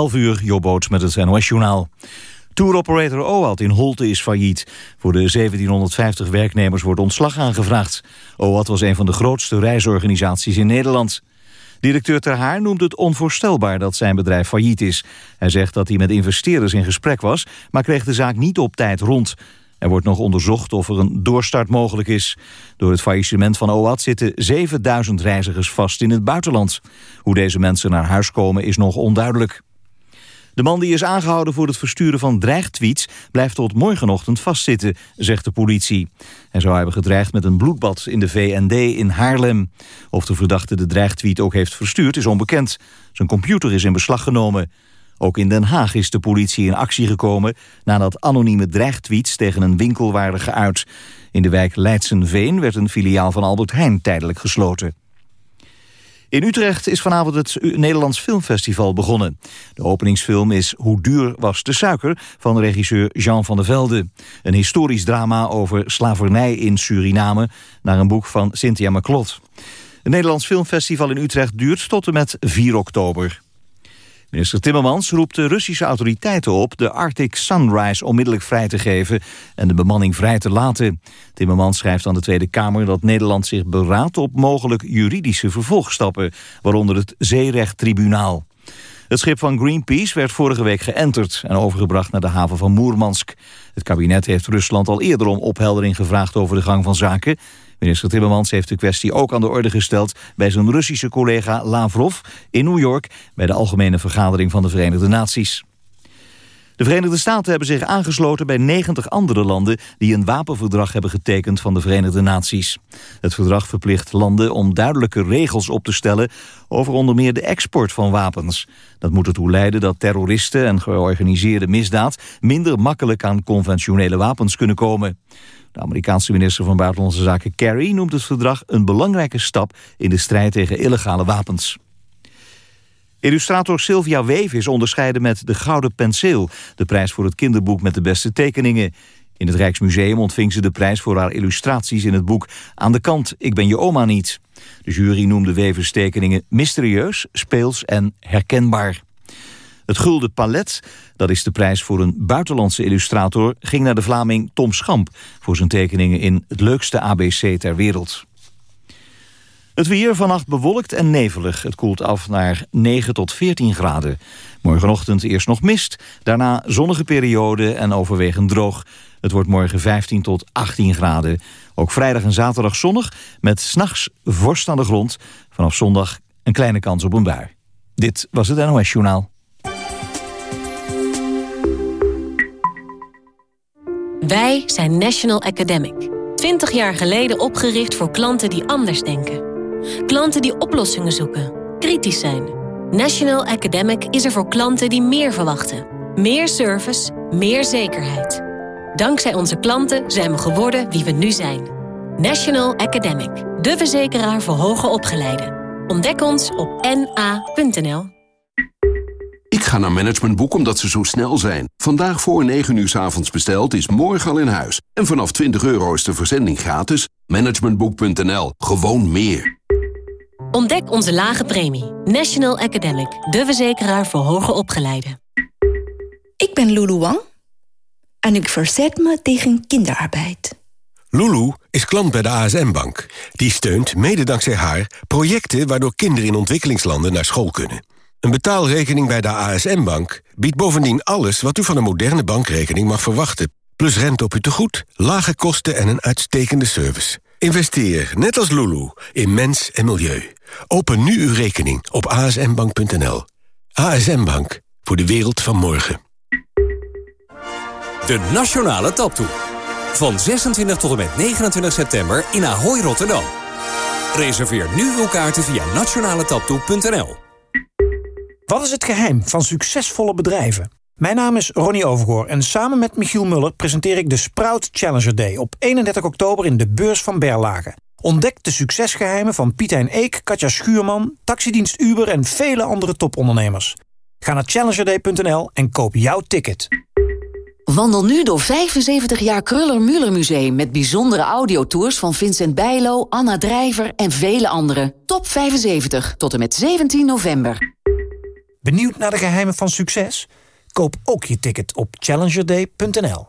11 uur, Jobboots met het NOS-journaal. Touroperator OAT in Holte is failliet. Voor de 1750 werknemers wordt ontslag aangevraagd. OAT was een van de grootste reisorganisaties in Nederland. Directeur Ter Haar noemt het onvoorstelbaar dat zijn bedrijf failliet is. Hij zegt dat hij met investeerders in gesprek was... maar kreeg de zaak niet op tijd rond. Er wordt nog onderzocht of er een doorstart mogelijk is. Door het faillissement van OAT zitten 7000 reizigers vast in het buitenland. Hoe deze mensen naar huis komen is nog onduidelijk. De man die is aangehouden voor het versturen van dreigtweets... blijft tot morgenochtend vastzitten, zegt de politie. Hij zou hebben gedreigd met een bloedbad in de VND in Haarlem. Of de verdachte de dreigtweet ook heeft verstuurd is onbekend. Zijn computer is in beslag genomen. Ook in Den Haag is de politie in actie gekomen... nadat anonieme dreigtweets tegen een winkel waren geuit. In de wijk Leidsenveen werd een filiaal van Albert Heijn tijdelijk gesloten. In Utrecht is vanavond het Nederlands Filmfestival begonnen. De openingsfilm is Hoe duur was de suiker van regisseur Jean van der Velde. Een historisch drama over slavernij in Suriname... naar een boek van Cynthia McClot. Het Nederlands Filmfestival in Utrecht duurt tot en met 4 oktober. Minister Timmermans roept de Russische autoriteiten op... de Arctic Sunrise onmiddellijk vrij te geven en de bemanning vrij te laten. Timmermans schrijft aan de Tweede Kamer dat Nederland zich beraadt... op mogelijk juridische vervolgstappen, waaronder het Zeerechttribunaal. Het schip van Greenpeace werd vorige week geënterd... en overgebracht naar de haven van Moermansk. Het kabinet heeft Rusland al eerder om opheldering gevraagd over de gang van zaken... Minister Timmermans heeft de kwestie ook aan de orde gesteld... bij zijn Russische collega Lavrov in New York... bij de Algemene Vergadering van de Verenigde Naties. De Verenigde Staten hebben zich aangesloten bij 90 andere landen... die een wapenverdrag hebben getekend van de Verenigde Naties. Het verdrag verplicht landen om duidelijke regels op te stellen... over onder meer de export van wapens. Dat moet ertoe leiden dat terroristen en georganiseerde misdaad... minder makkelijk aan conventionele wapens kunnen komen. De Amerikaanse minister van Buitenlandse Zaken Kerry noemt het verdrag een belangrijke stap in de strijd tegen illegale wapens. Illustrator Sylvia Weef is onderscheiden met de Gouden Penseel... de prijs voor het kinderboek met de beste tekeningen. In het Rijksmuseum ontving ze de prijs voor haar illustraties in het boek... Aan de kant, ik ben je oma niet. De jury noemde Wevers tekeningen mysterieus, speels en herkenbaar. Het Gulden Palet, dat is de prijs voor een buitenlandse illustrator... ging naar de Vlaming Tom Schamp voor zijn tekeningen in het leukste ABC ter wereld. Het weer vannacht bewolkt en nevelig. Het koelt af naar 9 tot 14 graden. Morgenochtend eerst nog mist, daarna zonnige periode en overwegend droog. Het wordt morgen 15 tot 18 graden. Ook vrijdag en zaterdag zonnig, met s'nachts vorst aan de grond. Vanaf zondag een kleine kans op een bui. Dit was het NOS Journaal. Wij zijn National Academic. 20 jaar geleden opgericht voor klanten die anders denken. Klanten die oplossingen zoeken, kritisch zijn. National Academic is er voor klanten die meer verwachten. Meer service, meer zekerheid. Dankzij onze klanten zijn we geworden wie we nu zijn. National Academic, de verzekeraar voor hoger opgeleiden. Ontdek ons op na.nl. Ik ga naar Managementboek omdat ze zo snel zijn. Vandaag voor 9 uur s avonds besteld is morgen al in huis. En vanaf 20 euro is de verzending gratis. Managementboek.nl. Gewoon meer. Ontdek onze lage premie. National Academic, de verzekeraar voor hoger opgeleiden. Ik ben Lulu Wang en ik verzet me tegen kinderarbeid. Lulu is klant bij de ASM-bank. Die steunt, mede dankzij haar, projecten waardoor kinderen in ontwikkelingslanden naar school kunnen. Een betaalrekening bij de ASM-bank biedt bovendien alles wat u van een moderne bankrekening mag verwachten. Plus rente op uw tegoed, lage kosten en een uitstekende service. Investeer, net als Lulu, in mens en milieu. Open nu uw rekening op asmbank.nl. ASM Bank, voor de wereld van morgen. De Nationale Taptoe. Van 26 tot en met 29 september in Ahoy, Rotterdam. Reserveer nu uw kaarten via nationaletaptoe.nl. Wat is het geheim van succesvolle bedrijven? Mijn naam is Ronnie Overgoor en samen met Michiel Muller presenteer ik de Sprout Challenger Day op 31 oktober in de beurs van Berlage. Ontdek de succesgeheimen van Piet Eek, Katja Schuurman, taxidienst Uber en vele andere topondernemers. Ga naar challengerday.nl en koop jouw ticket. Wandel nu door 75 jaar Kruller-Müller Museum... met bijzondere audiotours van Vincent Bijlo, Anna Drijver en vele anderen. Top 75 tot en met 17 november. Benieuwd naar de geheimen van succes? Koop ook je ticket op challengerday.nl.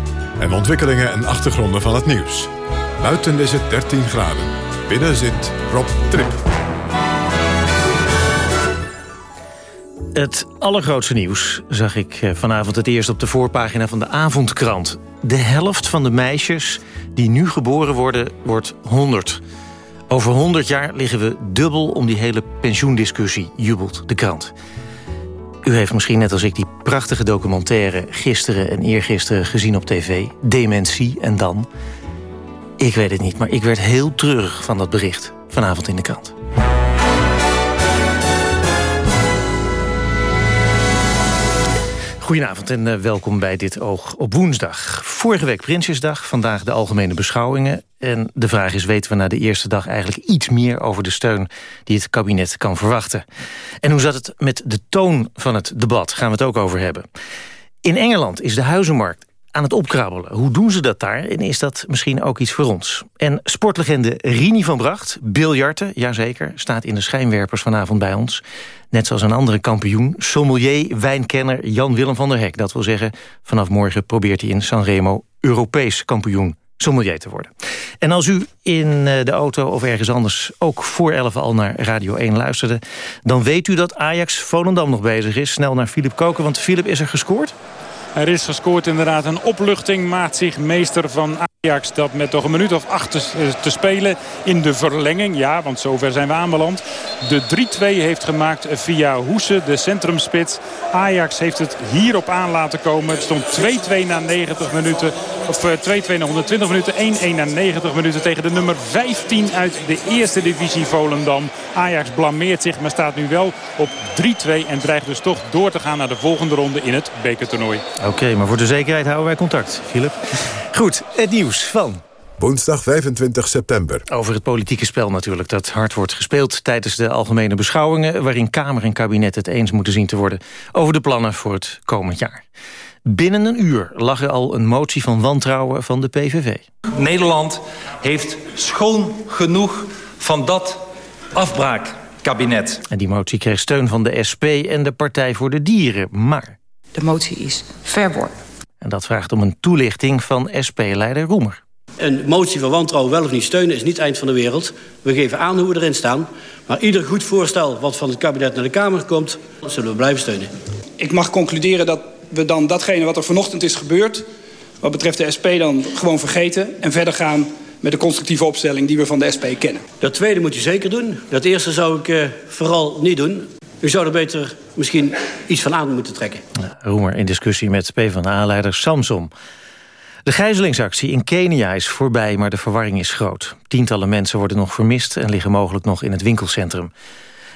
en ontwikkelingen en achtergronden van het nieuws. Buiten is het 13 graden. Binnen zit Rob Trip. Het allergrootste nieuws zag ik eh, vanavond het eerst op de voorpagina van de avondkrant. De helft van de meisjes die nu geboren worden, wordt 100. Over 100 jaar liggen we dubbel om die hele pensioendiscussie, jubelt de krant. U heeft misschien net als ik die prachtige documentaire... gisteren en eergisteren gezien op tv. Dementie en dan. Ik weet het niet, maar ik werd heel treurig van dat bericht... vanavond in de krant. Goedenavond en uh, welkom bij dit Oog op woensdag. Vorige week Prinsjesdag, vandaag de algemene beschouwingen. En de vraag is, weten we na de eerste dag eigenlijk iets meer... over de steun die het kabinet kan verwachten? En hoe zat het met de toon van het debat? Gaan we het ook over hebben. In Engeland is de huizenmarkt aan het opkrabbelen. Hoe doen ze dat daar? En is dat misschien ook iets voor ons? En sportlegende Rini van Bracht, biljarten, jazeker... staat in de schijnwerpers vanavond bij ons. Net zoals een andere kampioen, sommelier, wijnkenner Jan-Willem van der Hek. Dat wil zeggen, vanaf morgen probeert hij in Sanremo Europees kampioen sommelier te worden. En als u in eh, de auto of ergens anders ook voor 11 al naar Radio 1 luisterde... dan weet u dat Ajax Volendam nog bezig is. Snel naar Filip Koken, want Filip is er gescoord? Er is gescoord inderdaad een opluchting. Maakt zich meester van Ajax dat met toch een minuut of acht te, spelen in de verlenging. Ja, want zover zijn we aanbeland. De 3-2 heeft gemaakt via Hoese, de centrumspits. Ajax heeft het hierop aan laten komen. Het stond 2-2 na 90 minuten. Of 2-2 eh, na 120 minuten. 1-1 na 90 minuten tegen de nummer 15 uit de eerste divisie Volendam. Ajax blameert zich, maar staat nu wel op 3-2. En dreigt dus toch door te gaan naar de volgende ronde in het bekertoernooi. Oké, maar voor de zekerheid houden wij contact, Philip. Goed, het nieuws van... Woensdag 25 september. Over het politieke spel natuurlijk, dat hard wordt gespeeld... tijdens de algemene beschouwingen... waarin Kamer en kabinet het eens moeten zien te worden... over de plannen voor het komend jaar. Binnen een uur lag er al een motie van wantrouwen van de PVV. Nederland heeft schoon genoeg van dat afbraakkabinet. En die motie kreeg steun van de SP en de Partij voor de Dieren. Maar de motie is verworpen. En dat vraagt om een toelichting van SP-leider Roemer. Een motie van wantrouwen wel of niet steunen is niet het eind van de wereld. We geven aan hoe we erin staan. Maar ieder goed voorstel wat van het kabinet naar de Kamer komt... zullen we blijven steunen. Ik mag concluderen dat we dan datgene wat er vanochtend is gebeurd... wat betreft de SP dan gewoon vergeten... en verder gaan met de constructieve opstelling die we van de SP kennen. Dat tweede moet je zeker doen. Dat eerste zou ik uh, vooral niet doen. U zou er beter misschien iets van aan moeten trekken. Roemer in discussie met PvdA-leider Samsom. De gijzelingsactie in Kenia is voorbij, maar de verwarring is groot. Tientallen mensen worden nog vermist en liggen mogelijk nog in het winkelcentrum.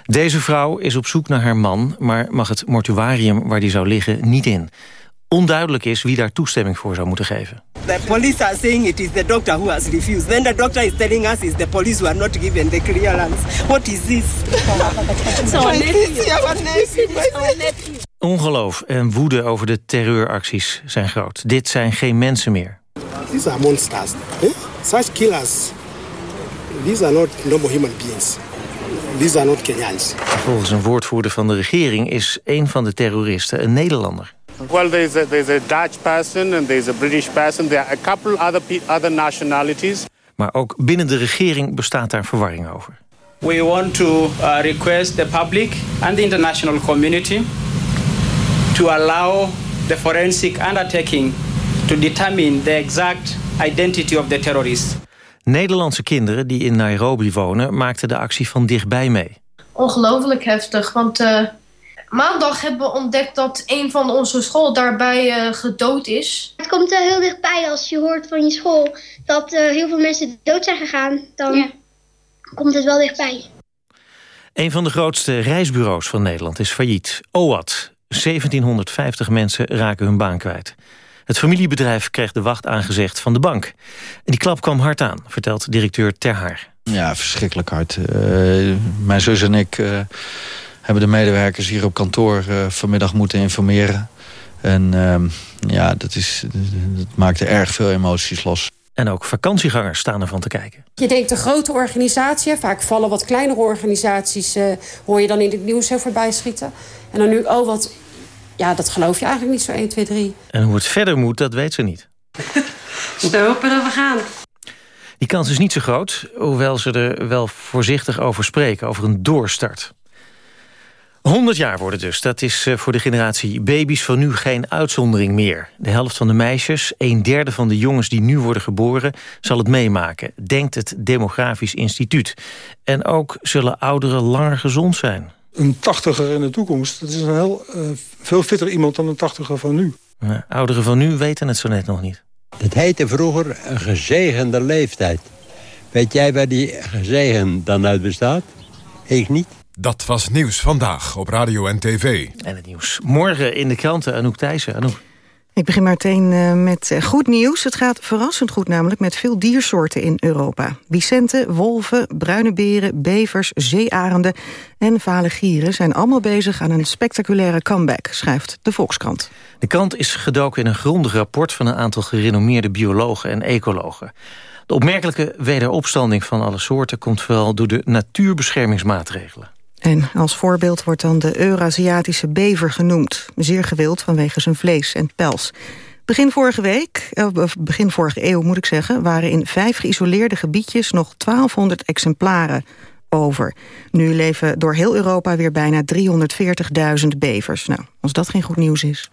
Deze vrouw is op zoek naar haar man, maar mag het mortuarium waar die zou liggen niet in. Onduidelijk is wie daar toestemming voor zou moeten geven. The police are saying it is the doctor who has refused. Then the doctor is telling us it's the police who are not given the clearance. What is this? Ongeloof en woede over de terreuracties zijn groot. Dit zijn geen mensen meer. These are monsters. Eh? Such killers. These are not normal human beings. These are not Kenyans. Volgens een woordvoerder van de regering is een van de terroristen een Nederlander. Well, there's a, there's a Dutch person and there's a British person. There are a couple other, other nationalities. Maar ook binnen de regering bestaat daar verwarring over. We want to uh, request the public and the international community to allow the forensic undertaking to determine the exact identity of the terrorists. Nederlandse kinderen die in Nairobi wonen maakten de actie van dichtbij mee. Ongelooflijk heftig, want uh, Maandag hebben we ontdekt dat een van onze school daarbij uh, gedood is. Het komt uh, heel dichtbij als je hoort van je school dat uh, heel veel mensen dood zijn gegaan. Dan ja. komt het wel dichtbij. Een van de grootste reisbureaus van Nederland is failliet. OAT. 1750 mensen raken hun baan kwijt. Het familiebedrijf kreeg de wacht aangezegd van de bank. En die klap kwam hard aan, vertelt directeur Terhaar. Ja, verschrikkelijk hard. Uh, mijn zus en ik uh, hebben de medewerkers hier op kantoor uh, vanmiddag moeten informeren. En ehm, ja, dat, is, dat maakte erg veel emoties los. En ook vakantiegangers staan ervan te kijken. Je denkt een grote organisatie, vaak vallen wat kleinere organisaties... hoor je dan in het nieuws heel voorbij schieten. En dan nu, oh wat, ja, dat geloof je eigenlijk niet zo 1, 2, 3. En hoe het verder moet, dat weet ze niet. we hopen dat we gaan. Die kans is niet zo groot, hoewel ze er wel voorzichtig over spreken, over een doorstart. 100 jaar worden dus. Dat is voor de generatie baby's van nu geen uitzondering meer. De helft van de meisjes, een derde van de jongens die nu worden geboren... zal het meemaken, denkt het Demografisch Instituut. En ook zullen ouderen langer gezond zijn. Een tachtiger in de toekomst, dat is een heel uh, veel fitter iemand dan een tachtiger van nu. Ja, ouderen van nu weten het zo net nog niet. Het heette vroeger een gezegende leeftijd. Weet jij waar die gezegen dan uit bestaat? Ik niet. Dat was nieuws vandaag op radio en tv. En het nieuws morgen in de kranten. Anouk Thijssen. Anouk. Ik begin meteen uh, met uh, goed nieuws. Het gaat verrassend goed namelijk met veel diersoorten in Europa. Vicenten, wolven, bruine beren, bevers, zeearenden en vale gieren... zijn allemaal bezig aan een spectaculaire comeback, schrijft de Volkskrant. De krant is gedoken in een grondig rapport... van een aantal gerenommeerde biologen en ecologen. De opmerkelijke wederopstanding van alle soorten... komt vooral door de natuurbeschermingsmaatregelen. En als voorbeeld wordt dan de Eurasiatische bever genoemd. Zeer gewild vanwege zijn vlees en pels. Begin vorige week, of begin vorige eeuw moet ik zeggen... waren in vijf geïsoleerde gebiedjes nog 1200 exemplaren over. Nu leven door heel Europa weer bijna 340.000 bevers. Nou, als dat geen goed nieuws is.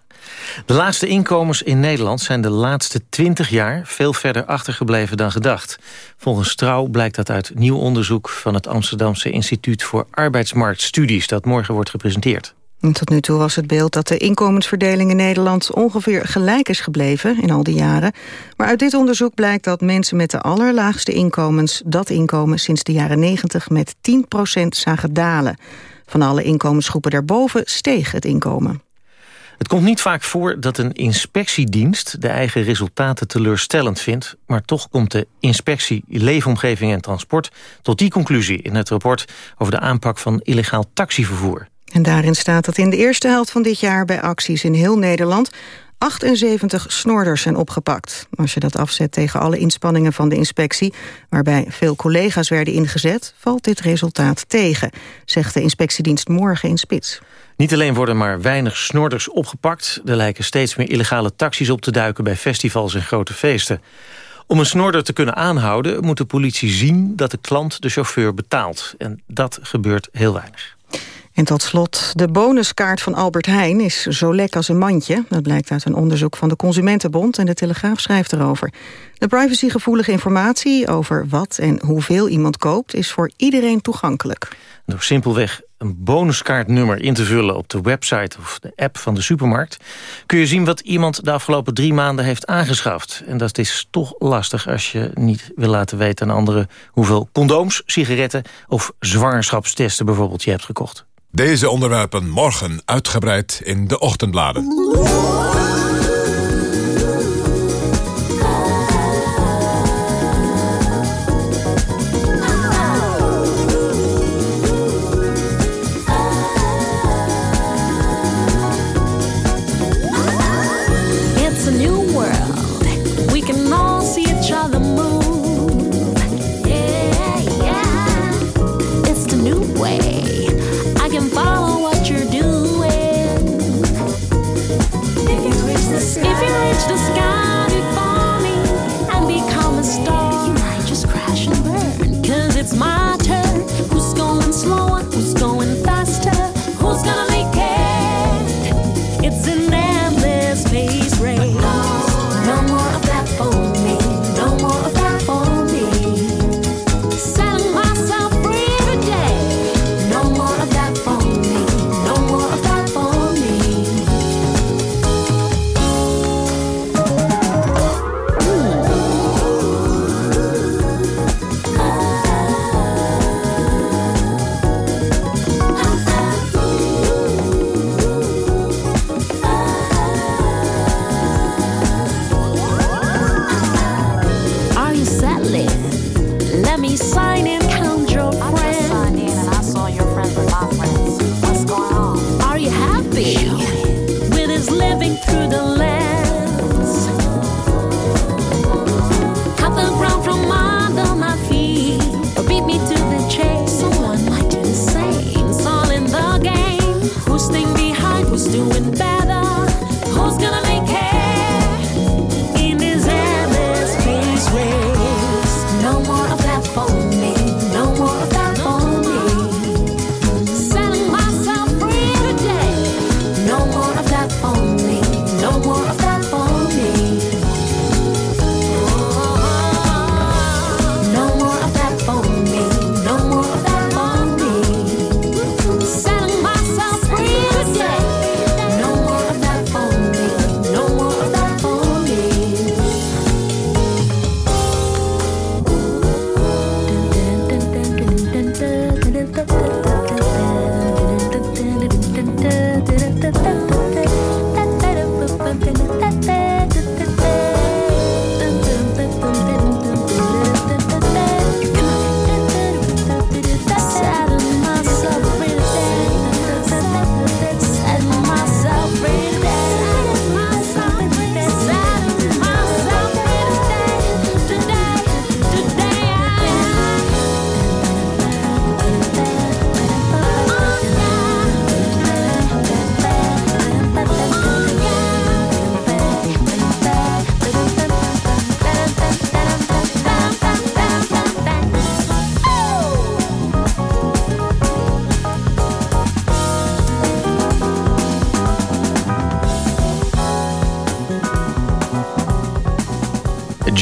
De laatste inkomens in Nederland zijn de laatste 20 jaar... veel verder achtergebleven dan gedacht. Volgens Trouw blijkt dat uit nieuw onderzoek... van het Amsterdamse Instituut voor Arbeidsmarktstudies... dat morgen wordt gepresenteerd. tot nu toe was het beeld dat de inkomensverdeling in Nederland ongeveer gelijk is gebleven in al die jaren. Maar uit dit onderzoek blijkt dat mensen met de allerlaagste inkomens dat inkomen sinds de jaren 90 met 10% zagen dalen. Van alle inkomensgroepen daarboven steeg het inkomen. Het komt niet vaak voor dat een inspectiedienst de eigen resultaten teleurstellend vindt, maar toch komt de inspectie Leefomgeving en Transport tot die conclusie in het rapport over de aanpak van illegaal taxivervoer. En daarin staat dat in de eerste helft van dit jaar bij acties in heel Nederland 78 snorders zijn opgepakt. Als je dat afzet tegen alle inspanningen van de inspectie... waarbij veel collega's werden ingezet, valt dit resultaat tegen... zegt de inspectiedienst morgen in Spits. Niet alleen worden maar weinig snorders opgepakt... er lijken steeds meer illegale taxis op te duiken... bij festivals en grote feesten. Om een snorder te kunnen aanhouden... moet de politie zien dat de klant de chauffeur betaalt. En dat gebeurt heel weinig. En tot slot, de bonuskaart van Albert Heijn is zo lek als een mandje. Dat blijkt uit een onderzoek van de Consumentenbond en de Telegraaf schrijft erover. De privacygevoelige informatie over wat en hoeveel iemand koopt... is voor iedereen toegankelijk. Door simpelweg een bonuskaartnummer in te vullen op de website of de app van de supermarkt... kun je zien wat iemand de afgelopen drie maanden heeft aangeschaft. En dat is toch lastig als je niet wil laten weten aan anderen... hoeveel condooms, sigaretten of zwangerschapstesten bijvoorbeeld je hebt gekocht. Deze onderwerpen morgen uitgebreid in de ochtendbladen.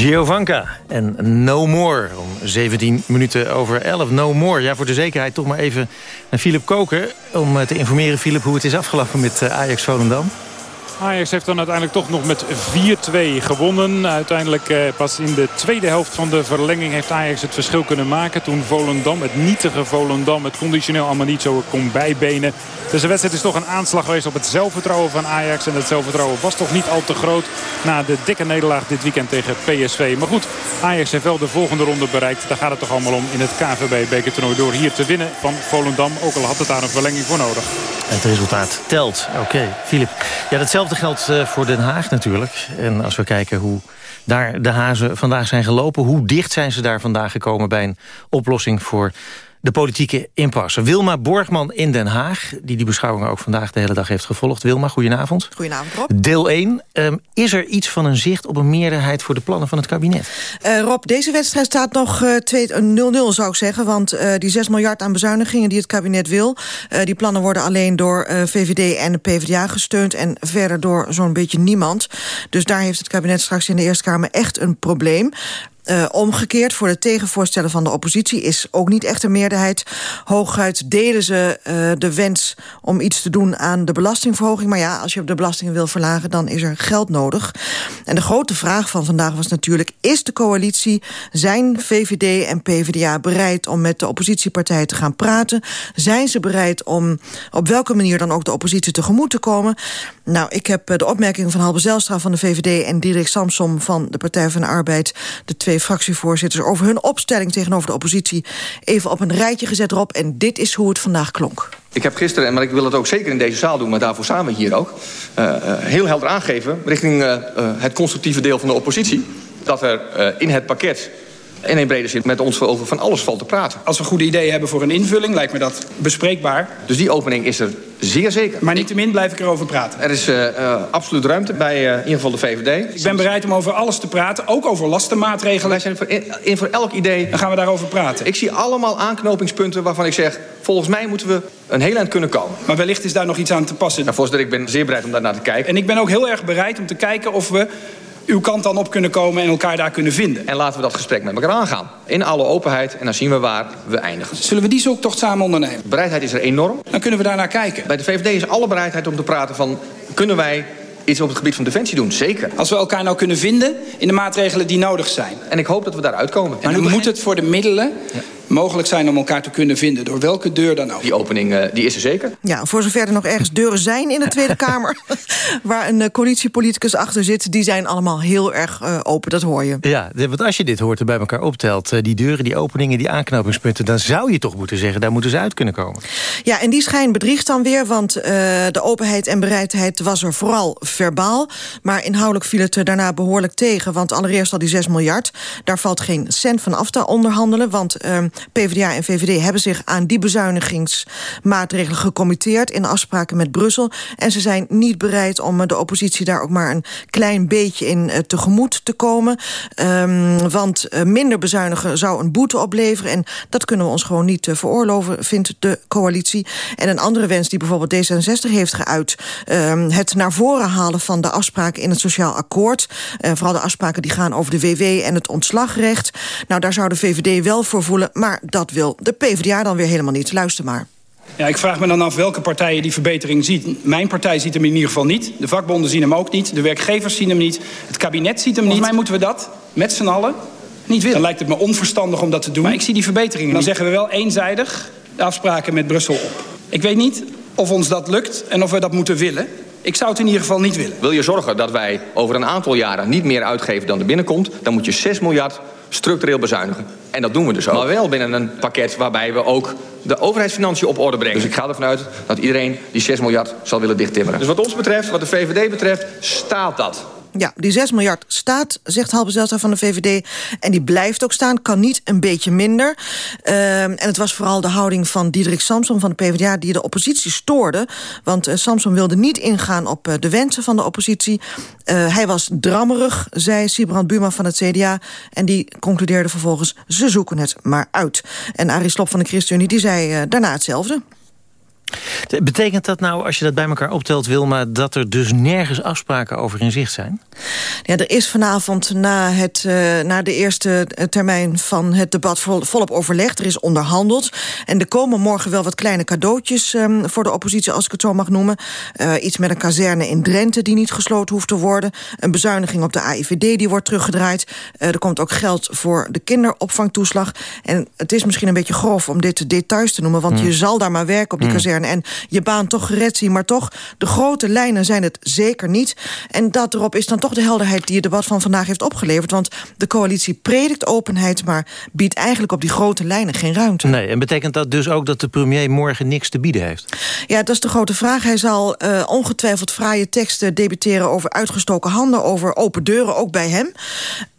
Giovanka en No More. Om 17 minuten over 11. No More. Ja, voor de zekerheid toch maar even naar Philip Koker... om eh, te informeren, Philip, hoe het is afgelopen met eh, Ajax Volendam. Ajax heeft dan uiteindelijk toch nog met 4-2 gewonnen. Uiteindelijk eh, pas in de tweede helft van de verlenging heeft Ajax het verschil kunnen maken. Toen Volendam, het nietige Volendam, het conditioneel allemaal niet zo kon bijbenen. Dus de wedstrijd is toch een aanslag geweest op het zelfvertrouwen van Ajax. En dat zelfvertrouwen was toch niet al te groot na de dikke nederlaag dit weekend tegen PSV. Maar goed, Ajax heeft wel de volgende ronde bereikt. Daar gaat het toch allemaal om in het KVB-bekertoernooi door hier te winnen van Volendam. Ook al had het daar een verlenging voor nodig. Het resultaat telt. Oké, Filip. Ja, datzelfde geldt eh, voor Den Haag natuurlijk. En als we kijken hoe daar de hazen vandaag zijn gelopen... hoe dicht zijn ze daar vandaag gekomen bij een oplossing voor de politieke impasse. Wilma Borgman in Den Haag, die die beschouwingen ook vandaag de hele dag heeft gevolgd. Wilma, goedenavond. Goedenavond, Rob. Deel 1. Ehm, is er iets van een zicht op een meerderheid voor de plannen van het kabinet? Uh, Rob, deze wedstrijd staat nog 0-0 uh, zou ik zeggen. Want uh, die 6 miljard aan bezuinigingen die het kabinet wil... die plannen worden alleen door VVD en de PvdA gesteund... en verder door zo'n beetje niemand. Dus daar heeft het kabinet straks in de Eerste Kamer echt een probleem. Uh, omgekeerd, voor de tegenvoorstellen van de oppositie... is ook niet echt een meerderheid. Hooguit delen ze uh, de wens om iets te doen aan de belastingverhoging. Maar ja, als je de belastingen wil verlagen... dan is er geld nodig. En de grote vraag van vandaag was natuurlijk... is de coalitie, zijn VVD en PvdA bereid... om met de oppositiepartijen te gaan praten? Zijn ze bereid om op welke manier dan ook de oppositie tegemoet te komen? Nou, ik heb de opmerkingen van Halbe Zelstra van de VVD... en Dirk Samsom van de Partij van de Arbeid... de twee fractievoorzitters over hun opstelling tegenover de oppositie even op een rijtje gezet erop. En dit is hoe het vandaag klonk. Ik heb gisteren, maar ik wil het ook zeker in deze zaal doen... maar daarvoor samen hier ook, uh, heel helder aangeven... richting uh, het constructieve deel van de oppositie... dat er in het pakket in een brede zin met ons over van alles valt te praten. Als we goede ideeën hebben voor een invulling, lijkt me dat bespreekbaar. Dus die opening is er zeer zeker. Maar niettemin blijf ik erover praten. Er is uh, uh, absoluut ruimte bij uh, in ieder geval de VVD. Ik ben bereid om over alles te praten, ook over lastenmaatregelen. Wij zijn voor, in, in voor elk idee... Dan gaan we daarover praten. Ik zie allemaal aanknopingspunten waarvan ik zeg... volgens mij moeten we een heel eind kunnen komen. Maar wellicht is daar nog iets aan te passen. Nou, voorzitter, ik ben zeer bereid om daar naar te kijken. En ik ben ook heel erg bereid om te kijken of we uw kant dan op kunnen komen en elkaar daar kunnen vinden. En laten we dat gesprek met elkaar aangaan. In alle openheid en dan zien we waar we eindigen. Zullen we die zoektocht samen ondernemen? Bereidheid is er enorm. Dan kunnen we daar naar kijken. Bij de VVD is alle bereidheid om te praten van... kunnen wij iets op het gebied van defensie doen? Zeker. Als we elkaar nou kunnen vinden in de maatregelen die nodig zijn. En ik hoop dat we daaruit komen. En dan moet het voor de middelen... Ja mogelijk zijn om elkaar te kunnen vinden. Door welke deur dan ook. Die opening uh, die is er zeker. Ja, voor zover er nog ergens deuren zijn in de Tweede Kamer... waar een uh, coalitiepoliticus achter zit... die zijn allemaal heel erg uh, open, dat hoor je. Ja, want als je dit hoort en bij elkaar optelt... die deuren, die openingen, die aanknopingspunten... dan zou je toch moeten zeggen, daar moeten ze uit kunnen komen. Ja, en die schijn bedriegt dan weer... want de openheid en bereidheid was er vooral verbaal... maar inhoudelijk viel het daarna behoorlijk tegen... want allereerst al die 6 miljard... daar valt geen cent van af te onderhandelen... want ehm, PvdA en VVD hebben zich aan die bezuinigingsmaatregelen gecommitteerd... in afspraken met Brussel. En ze zijn niet bereid om de oppositie daar ook maar een klein beetje in uh, tegemoet te komen. Um, want uh, minder bezuinigen zou een boete opleveren. En dat kunnen we ons gewoon niet uh, veroorloven, vindt de coalitie. En een andere wens die bijvoorbeeld D66 heeft geuit... Um, het naar voren halen van de afspraken in het sociaal akkoord. vooral de afspraken die gaan over de WW en het ontslagrecht. Nou, daar zou de VVD wel voor voelen... Maar dat wil de PvdA dan weer helemaal niet. Luister maar. Ja, ik vraag me dan af welke partijen die verbetering zien. Mijn partij ziet hem in ieder geval niet. De vakbonden zien hem ook niet. De werkgevers zien hem niet. Het kabinet ziet hem niet. Volgens mij moeten we dat met z'n allen niet willen. Dan lijkt het me onverstandig om dat te doen. Maar ik zie die verbeteringen Dan zeggen we wel eenzijdig de afspraken met Brussel op. Ik weet niet of ons dat lukt en of we dat moeten willen. Ik zou het in ieder geval niet willen. Wil je zorgen dat wij over een aantal jaren niet meer uitgeven dan er binnenkomt... dan moet je 6 miljard structureel bezuinigen. En dat doen we dus ook. Maar wel binnen een pakket waarbij we ook de overheidsfinanciën op orde brengen. Dus ik ga ervan uit dat iedereen die 6 miljard zal willen dichttimmeren. Dus wat ons betreft, wat de VVD betreft, staat dat. Ja, die 6 miljard staat, zegt Halbe van de VVD. En die blijft ook staan, kan niet een beetje minder. Uh, en het was vooral de houding van Diederik Samson van de PvdA... die de oppositie stoorde. Want uh, Samson wilde niet ingaan op uh, de wensen van de oppositie. Uh, hij was drammerig, zei Sibrand Buma van het CDA. En die concludeerde vervolgens, ze zoeken het maar uit. En Arie Slob van de ChristenUnie die zei daarna hetzelfde. Betekent dat nou, als je dat bij elkaar optelt, Wilma... dat er dus nergens afspraken over in zicht zijn? Ja, er is vanavond na, het, uh, na de eerste termijn van het debat vol, volop overlegd. Er is onderhandeld. En er komen morgen wel wat kleine cadeautjes um, voor de oppositie, als ik het zo mag noemen. Uh, iets met een kazerne in Drenthe die niet gesloten hoeft te worden. Een bezuiniging op de AIVD die wordt teruggedraaid. Uh, er komt ook geld voor de kinderopvangtoeslag. En het is misschien een beetje grof om dit details te noemen... want hmm. je zal daar maar werken op die hmm. kazerne... en je baan toch gered zien. Maar toch, de grote lijnen zijn het zeker niet. En dat erop is dan toch de helderheid die het debat van vandaag heeft opgeleverd. Want de coalitie predikt openheid... maar biedt eigenlijk op die grote lijnen geen ruimte. Nee, en betekent dat dus ook dat de premier morgen niks te bieden heeft? Ja, dat is de grote vraag. Hij zal uh, ongetwijfeld fraaie teksten debiteren over uitgestoken handen... over open deuren, ook bij hem.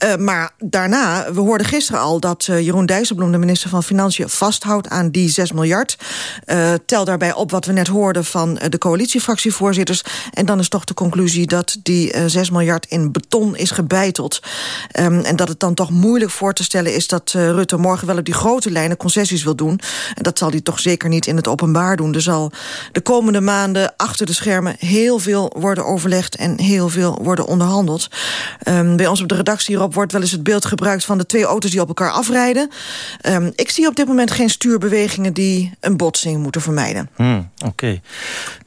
Uh, maar daarna, we hoorden gisteren al dat uh, Jeroen Dijsselbloem... de minister van Financiën vasthoudt aan die 6 miljard. Tel daarbij op wat we net hoorden van de coalitiefractievoorzitters. En dan is toch de conclusie dat die uh, 6 miljard in beton is gebeiteld. Um, en dat het dan toch moeilijk voor te stellen is dat uh, Rutte morgen wel op die grote lijnen concessies wil doen. En dat zal hij toch zeker niet in het openbaar doen. Er zal de komende maanden achter de schermen heel veel worden overlegd en heel veel worden onderhandeld. Um, bij ons op de redactie hierop wordt wel eens het beeld gebruikt van de twee auto's die op elkaar afrijden. Um, ik zie op dit moment geen stuurbewegingen die een botsing moeten vermijden. Hmm, Oké. Okay.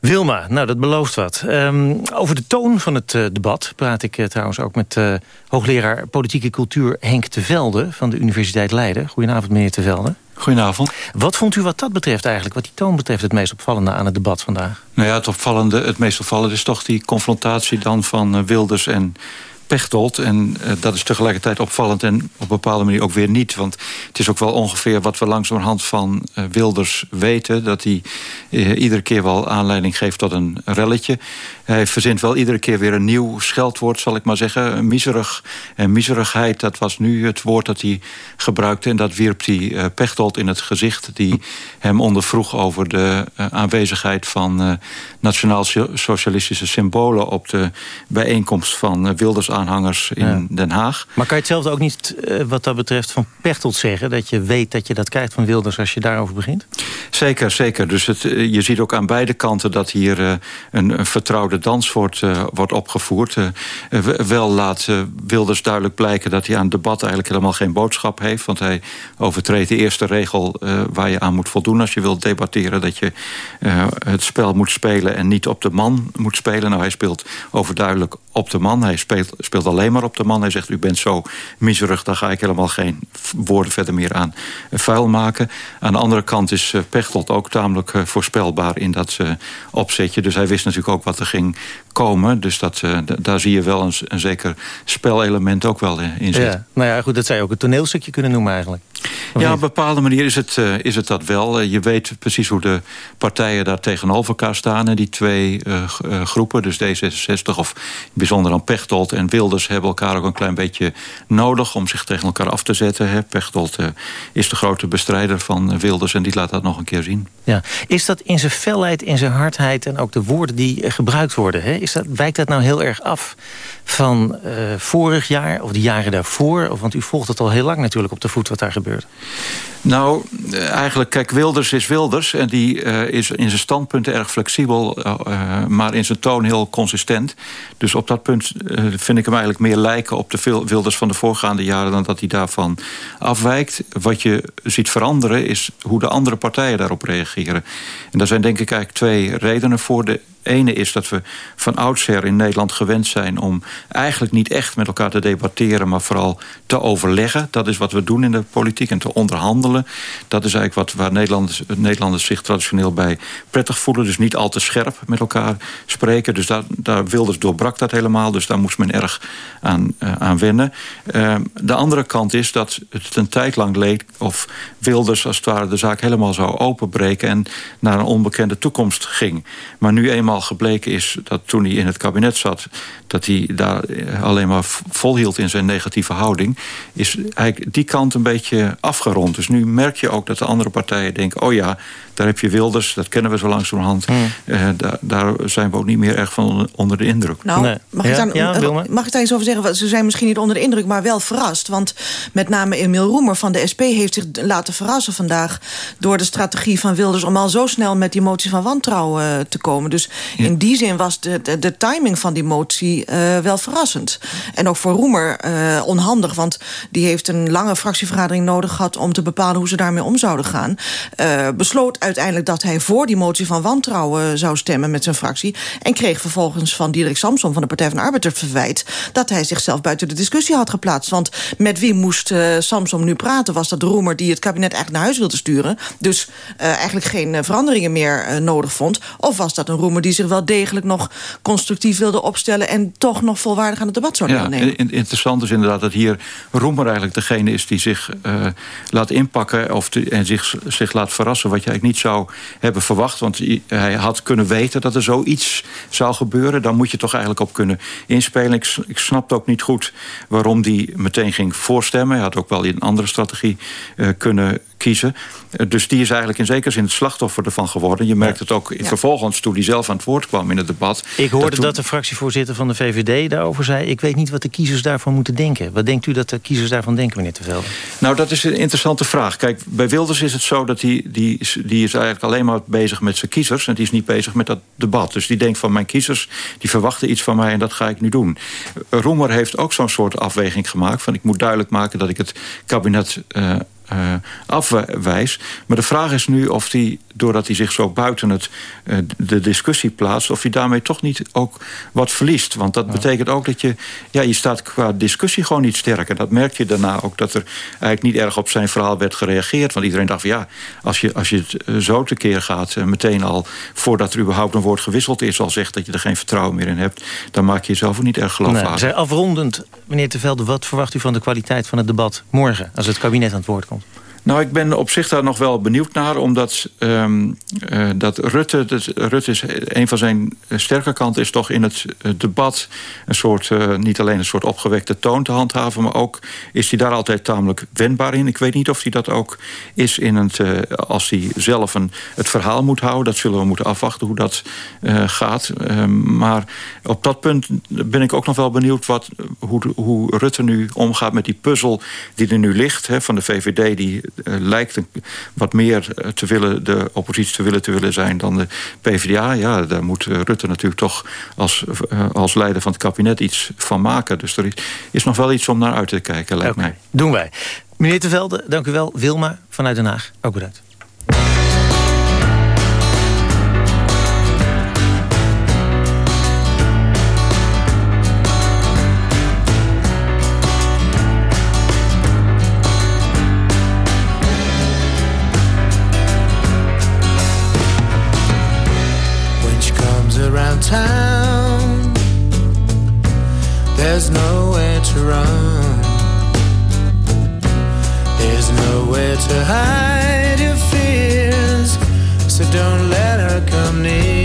Wilma, nou dat belooft wat. Um, over de toon van het uh, debat praat ik uh, trouwens ook met uh, hoogleraar politieke cultuur Henk de Velde van de Universiteit Leiden. Goedenavond meneer de Velde. Goedenavond. Wat vond u wat dat betreft eigenlijk, wat die toon betreft... het meest opvallende aan het debat vandaag? Nou ja, het opvallende, het meest opvallende is toch die confrontatie dan van Wilders en Pechtold. En uh, dat is tegelijkertijd opvallend en op een bepaalde manier ook weer niet. Want het is ook wel ongeveer wat we langzamerhand van uh, Wilders weten. Dat hij uh, iedere keer wel aanleiding geeft tot een relletje. Hij verzint wel iedere keer weer een nieuw scheldwoord, zal ik maar zeggen. Miserig en miserigheid, dat was nu het woord dat hij gebruikte. En dat wierp hij Pechtold in het gezicht. Die hem ondervroeg over de aanwezigheid van nationaal-socialistische symbolen... op de bijeenkomst van Wilders aanhangers in ja. Den Haag. Maar kan je hetzelfde ook niet uh, wat dat betreft van Pechtold zeggen? Dat je weet dat je dat krijgt van Wilders als je daarover begint? Zeker, zeker. Dus het, je ziet ook aan beide kanten dat hier uh, een, een, vertrouwde dans wordt, uh, wordt opgevoerd. wel laat Wilders duidelijk blijken dat hij aan het debat eigenlijk helemaal geen boodschap heeft. Want hij overtreedt de eerste regel waar je aan moet voldoen als je wilt debatteren. Dat je het spel moet spelen en niet op de man moet spelen. Nou, hij speelt overduidelijk op de man. Hij speelt, speelt alleen maar op de man. Hij zegt, u bent zo miserig, daar ga ik helemaal geen woorden verder meer aan vuil maken. Aan de andere kant is uh, Pechtold ook tamelijk uh, voorspelbaar in dat opzetje. Dus hij wist natuurlijk ook wat er ging komen. Dus dat, daar zie je wel een, een zeker spelelement ook wel in zitten. Ja, nou ja, goed, dat zou je ook een toneelstukje kunnen noemen eigenlijk. Of ja, op een bepaalde manier is het, is het dat wel. je weet precies hoe de partijen daar tegenover elkaar staan. die twee groepen, dus D66 of bijzonder dan Pechtold en Wilders hebben elkaar ook een klein beetje nodig om zich tegen elkaar af te zetten. Hè. Pechtold is de grote bestrijder van Wilders en die laat dat nog een keer zien. Ja. Is dat in zijn felheid, in zijn hardheid en ook de woorden die gebruikt worden, hè? Is dat, wijkt dat nou heel erg af van uh, vorig jaar of de jaren daarvoor? Of, want u volgt het al heel lang natuurlijk op de voet wat daar gebeurt. Nou, eigenlijk, kijk, Wilders is Wilders. En die uh, is in zijn standpunten erg flexibel, maar in zijn toon heel consistent. Dus op dat punt vind ik hem eigenlijk meer lijken op de Wilders van de voorgaande jaren... dan dat hij daarvan afwijkt. Wat je ziet veranderen is hoe de andere partijen daarop reageren. En daar zijn denk ik eigenlijk twee redenen voor. De ene is dat we van oudsher in Nederland gewend zijn... om eigenlijk niet echt met elkaar te debatteren... maar vooral te overleggen. Dat is wat we doen in de politiek en te onderhandelen. Dat is eigenlijk wat, waar Nederlanders, zich traditioneel bij prettig voelen. Dus niet al te scherp met elkaar spreken. Dus daar, daar Wilders doorbrak dat helemaal. Dus daar moest men erg aan, uh, aan wennen. Uh, de andere kant is dat het een tijd lang leek... of Wilders als het ware de zaak helemaal zou openbreken... en naar een onbekende toekomst ging. Maar nu eenmaal eenmaal gebleken is dat toen hij in het kabinet zat... dat hij daar alleen maar volhield in zijn negatieve houding... is eigenlijk die kant een beetje afgerond. Dus nu merk je ook dat de andere partijen denken... oh ja, daar heb je Wilders, dat kennen we zo langzamerhand. Mm. Uh, daar, daar, zijn we ook niet meer erg van onder de indruk. Nou, mag, ik daar, ja, mag ik daar iets over zeggen? Ze zijn misschien niet onder de indruk, maar wel verrast. Want met name Emiel Roemer van de SP heeft zich laten verrassen vandaag... door de strategie van Wilders om al zo snel met die motie van wantrouwen te komen. Dus in die zin was de, de, timing van die motie uh, wel verrassend. En ook voor Roemer onhandig, want die heeft een lange fractievergadering nodig gehad... om te bepalen hoe ze daarmee om zouden gaan. besloot uiteindelijk dat hij voor die motie van wantrouwen zou stemmen met zijn fractie. En kreeg vervolgens van Diederik Samson van de Partij van de Arbeid het verwijt dat hij zichzelf buiten de discussie had geplaatst. Want met wie moest uh, Samson nu praten? Was dat roemer die het kabinet eigenlijk naar huis wilde sturen? Dus uh, eigenlijk geen uh, veranderingen meer nodig vond? Of was dat een roemer die zich wel degelijk nog constructief wilde opstellen en toch nog volwaardig aan het debat zou? Ja, interessant is inderdaad dat hier roemer eigenlijk degene is die zich laat inpakken of te, en zich, zich laat verrassen wat je eigenlijk niet zou hebben verwacht. Want hij had kunnen weten dat er zoiets zou gebeuren. Dan moet je toch eigenlijk op kunnen inspelen. Ik, ik snapte ook niet goed waarom die meteen ging voorstemmen. Hij had ook wel een andere strategie uh, kunnen kiezen. Eh, dus die is eigenlijk in zekere zin het slachtoffer ervan geworden. Je merkt het ook in vervolgens toen hij zelf aan het woord kwam in het debat. Ik hoorde dat, de fractievoorzitter van de VVD daarover zei... ik weet niet wat de kiezers daarvan moeten denken. Wat denkt u dat de kiezers daarvan denken, meneer Tevelde? Nou, dat is een interessante vraag. Kijk, bij Wilders is het zo dat hij... die, die is eigenlijk alleen maar bezig met zijn kiezers... en die is niet bezig met dat debat. Dus die denkt van mijn kiezers, die verwachten iets van mij... en dat ga ik nu doen. Roemer heeft ook zo'n soort afweging gemaakt... van ik moet duidelijk maken dat ik het kabinet... Uh, uh, afwijs. Maar de vraag is nu of hij, doordat hij zich zo buiten het, uh, de discussie plaatst... of hij daarmee toch niet ook wat verliest. Want dat ja. betekent ook dat je... Ja, je staat qua discussie gewoon niet sterk. En dat merk je daarna ook dat er eigenlijk niet erg op zijn verhaal werd gereageerd. Want iedereen dacht van ja, als je, als je het uh, zo tekeer gaat... meteen al voordat er überhaupt een woord gewisseld is... al zegt dat je er geen vertrouwen meer in hebt... dan maak je jezelf ook niet erg geloofwaardig. Nee, afrondend, meneer Tevelde, wat verwacht u van de kwaliteit van het debat morgen... als het kabinet aan het woord komt? Nou, ik ben op zich daar nog wel benieuwd naar. Omdat um, uh, dat Rutte, Rutte is een van zijn sterke kanten... is toch in het debat een soort, niet alleen een soort opgewekte toon te handhaven... maar ook is hij daar altijd tamelijk wendbaar in. Ik weet niet of hij dat ook is in het, als hij zelf een, het verhaal moet houden. Dat zullen we moeten afwachten hoe dat gaat. maar op dat punt ben ik ook nog wel benieuwd... Wat, hoe, hoe Rutte nu omgaat met die puzzel die er nu ligt... Van de VVD die lijkt een, wat meer te willen, de oppositie te willen, te willen zijn dan de PvdA. Ja, daar moet Rutte natuurlijk toch als, als leider van het kabinet iets van maken. Dus er is, is nog wel iets om naar uit te kijken, lijkt okay. mij. Doen wij. Meneer Tevelde, dank u wel. Wilma vanuit Den Haag, ook bedankt. There's nowhere to run. There's nowhere to hide your fears. So don't let her come near.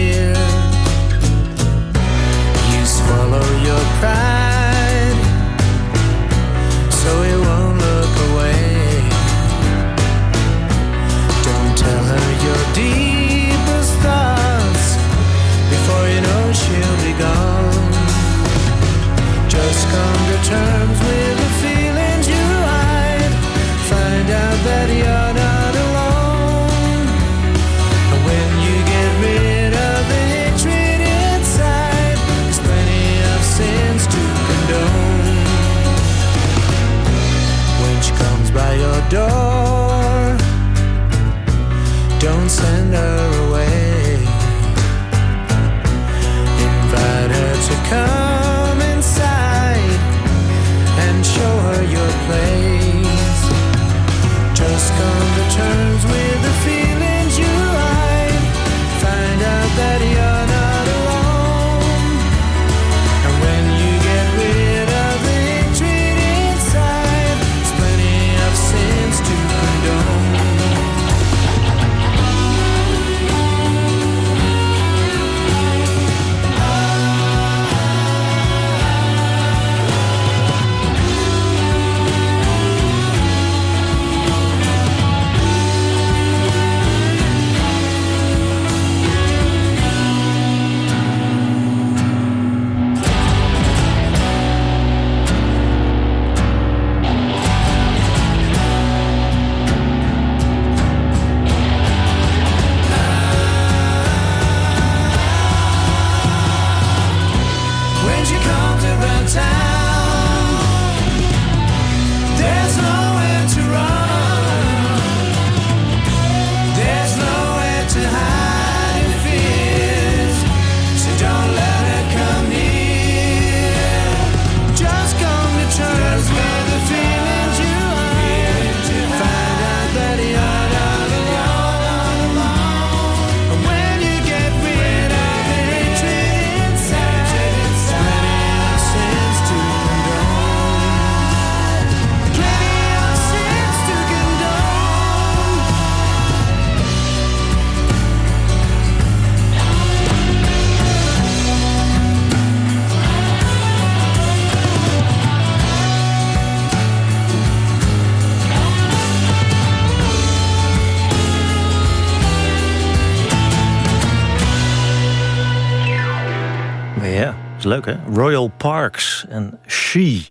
Royal Parks en She.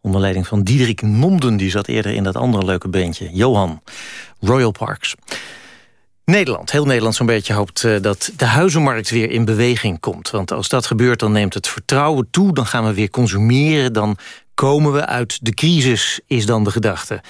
Onder leiding van Diederik Nomden, die zat eerder in dat andere leuke beentje. Johan, Royal Parks. Nederland, heel Nederland zo'n beetje hoopt uh, dat de huizenmarkt weer in beweging komt. Want als dat gebeurt, dan neemt het vertrouwen toe. Dan gaan we weer consumeren. Dan komen we uit de crisis, is dan de gedachte.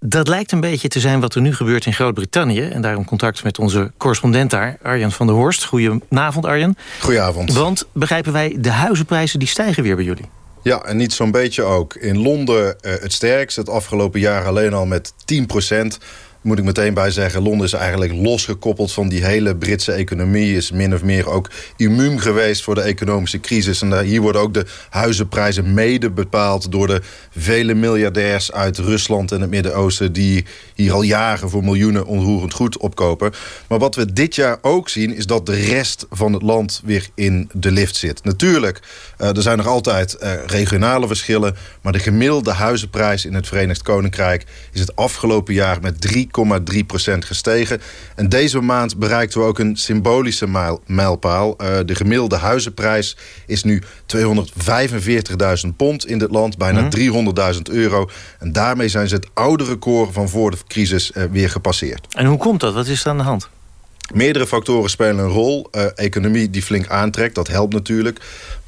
Dat lijkt een beetje te zijn wat er nu gebeurt in Groot-Brittannië. En daarom contact met onze correspondent daar, Arjan van der Horst. Goedenavond, Arjan. Goedenavond. Want, begrijpen wij, de huizenprijzen die stijgen weer bij jullie. Ja, en niet zo'n beetje ook. In Londen uh, het sterkst, het afgelopen jaar alleen al met 10 procent moet ik meteen bij zeggen... Londen is eigenlijk losgekoppeld van die hele Britse economie. Is min of meer ook immuun geweest voor de economische crisis. En hier worden ook de huizenprijzen mede bepaald... door de vele miljardairs uit Rusland en het Midden-Oosten... die hier al jaren voor miljoenen onroerend goed opkopen. Maar wat we dit jaar ook zien... is dat de rest van het land weer in de lift zit. Natuurlijk, uh, er zijn nog altijd uh, regionale verschillen... maar de gemiddelde huizenprijs in het Verenigd Koninkrijk... is het afgelopen jaar met 3 3,3% gestegen. En deze maand bereikten we ook een symbolische mijl, mijlpaal. Uh, de gemiddelde huizenprijs is nu 245.000 pond in dit land. Bijna mm. 300.000 euro. En daarmee zijn ze het oude record van voor de crisis uh, weer gepasseerd. En hoe komt dat? Wat is er aan de hand? Meerdere factoren spelen een rol. Uh, economie die flink aantrekt, dat helpt natuurlijk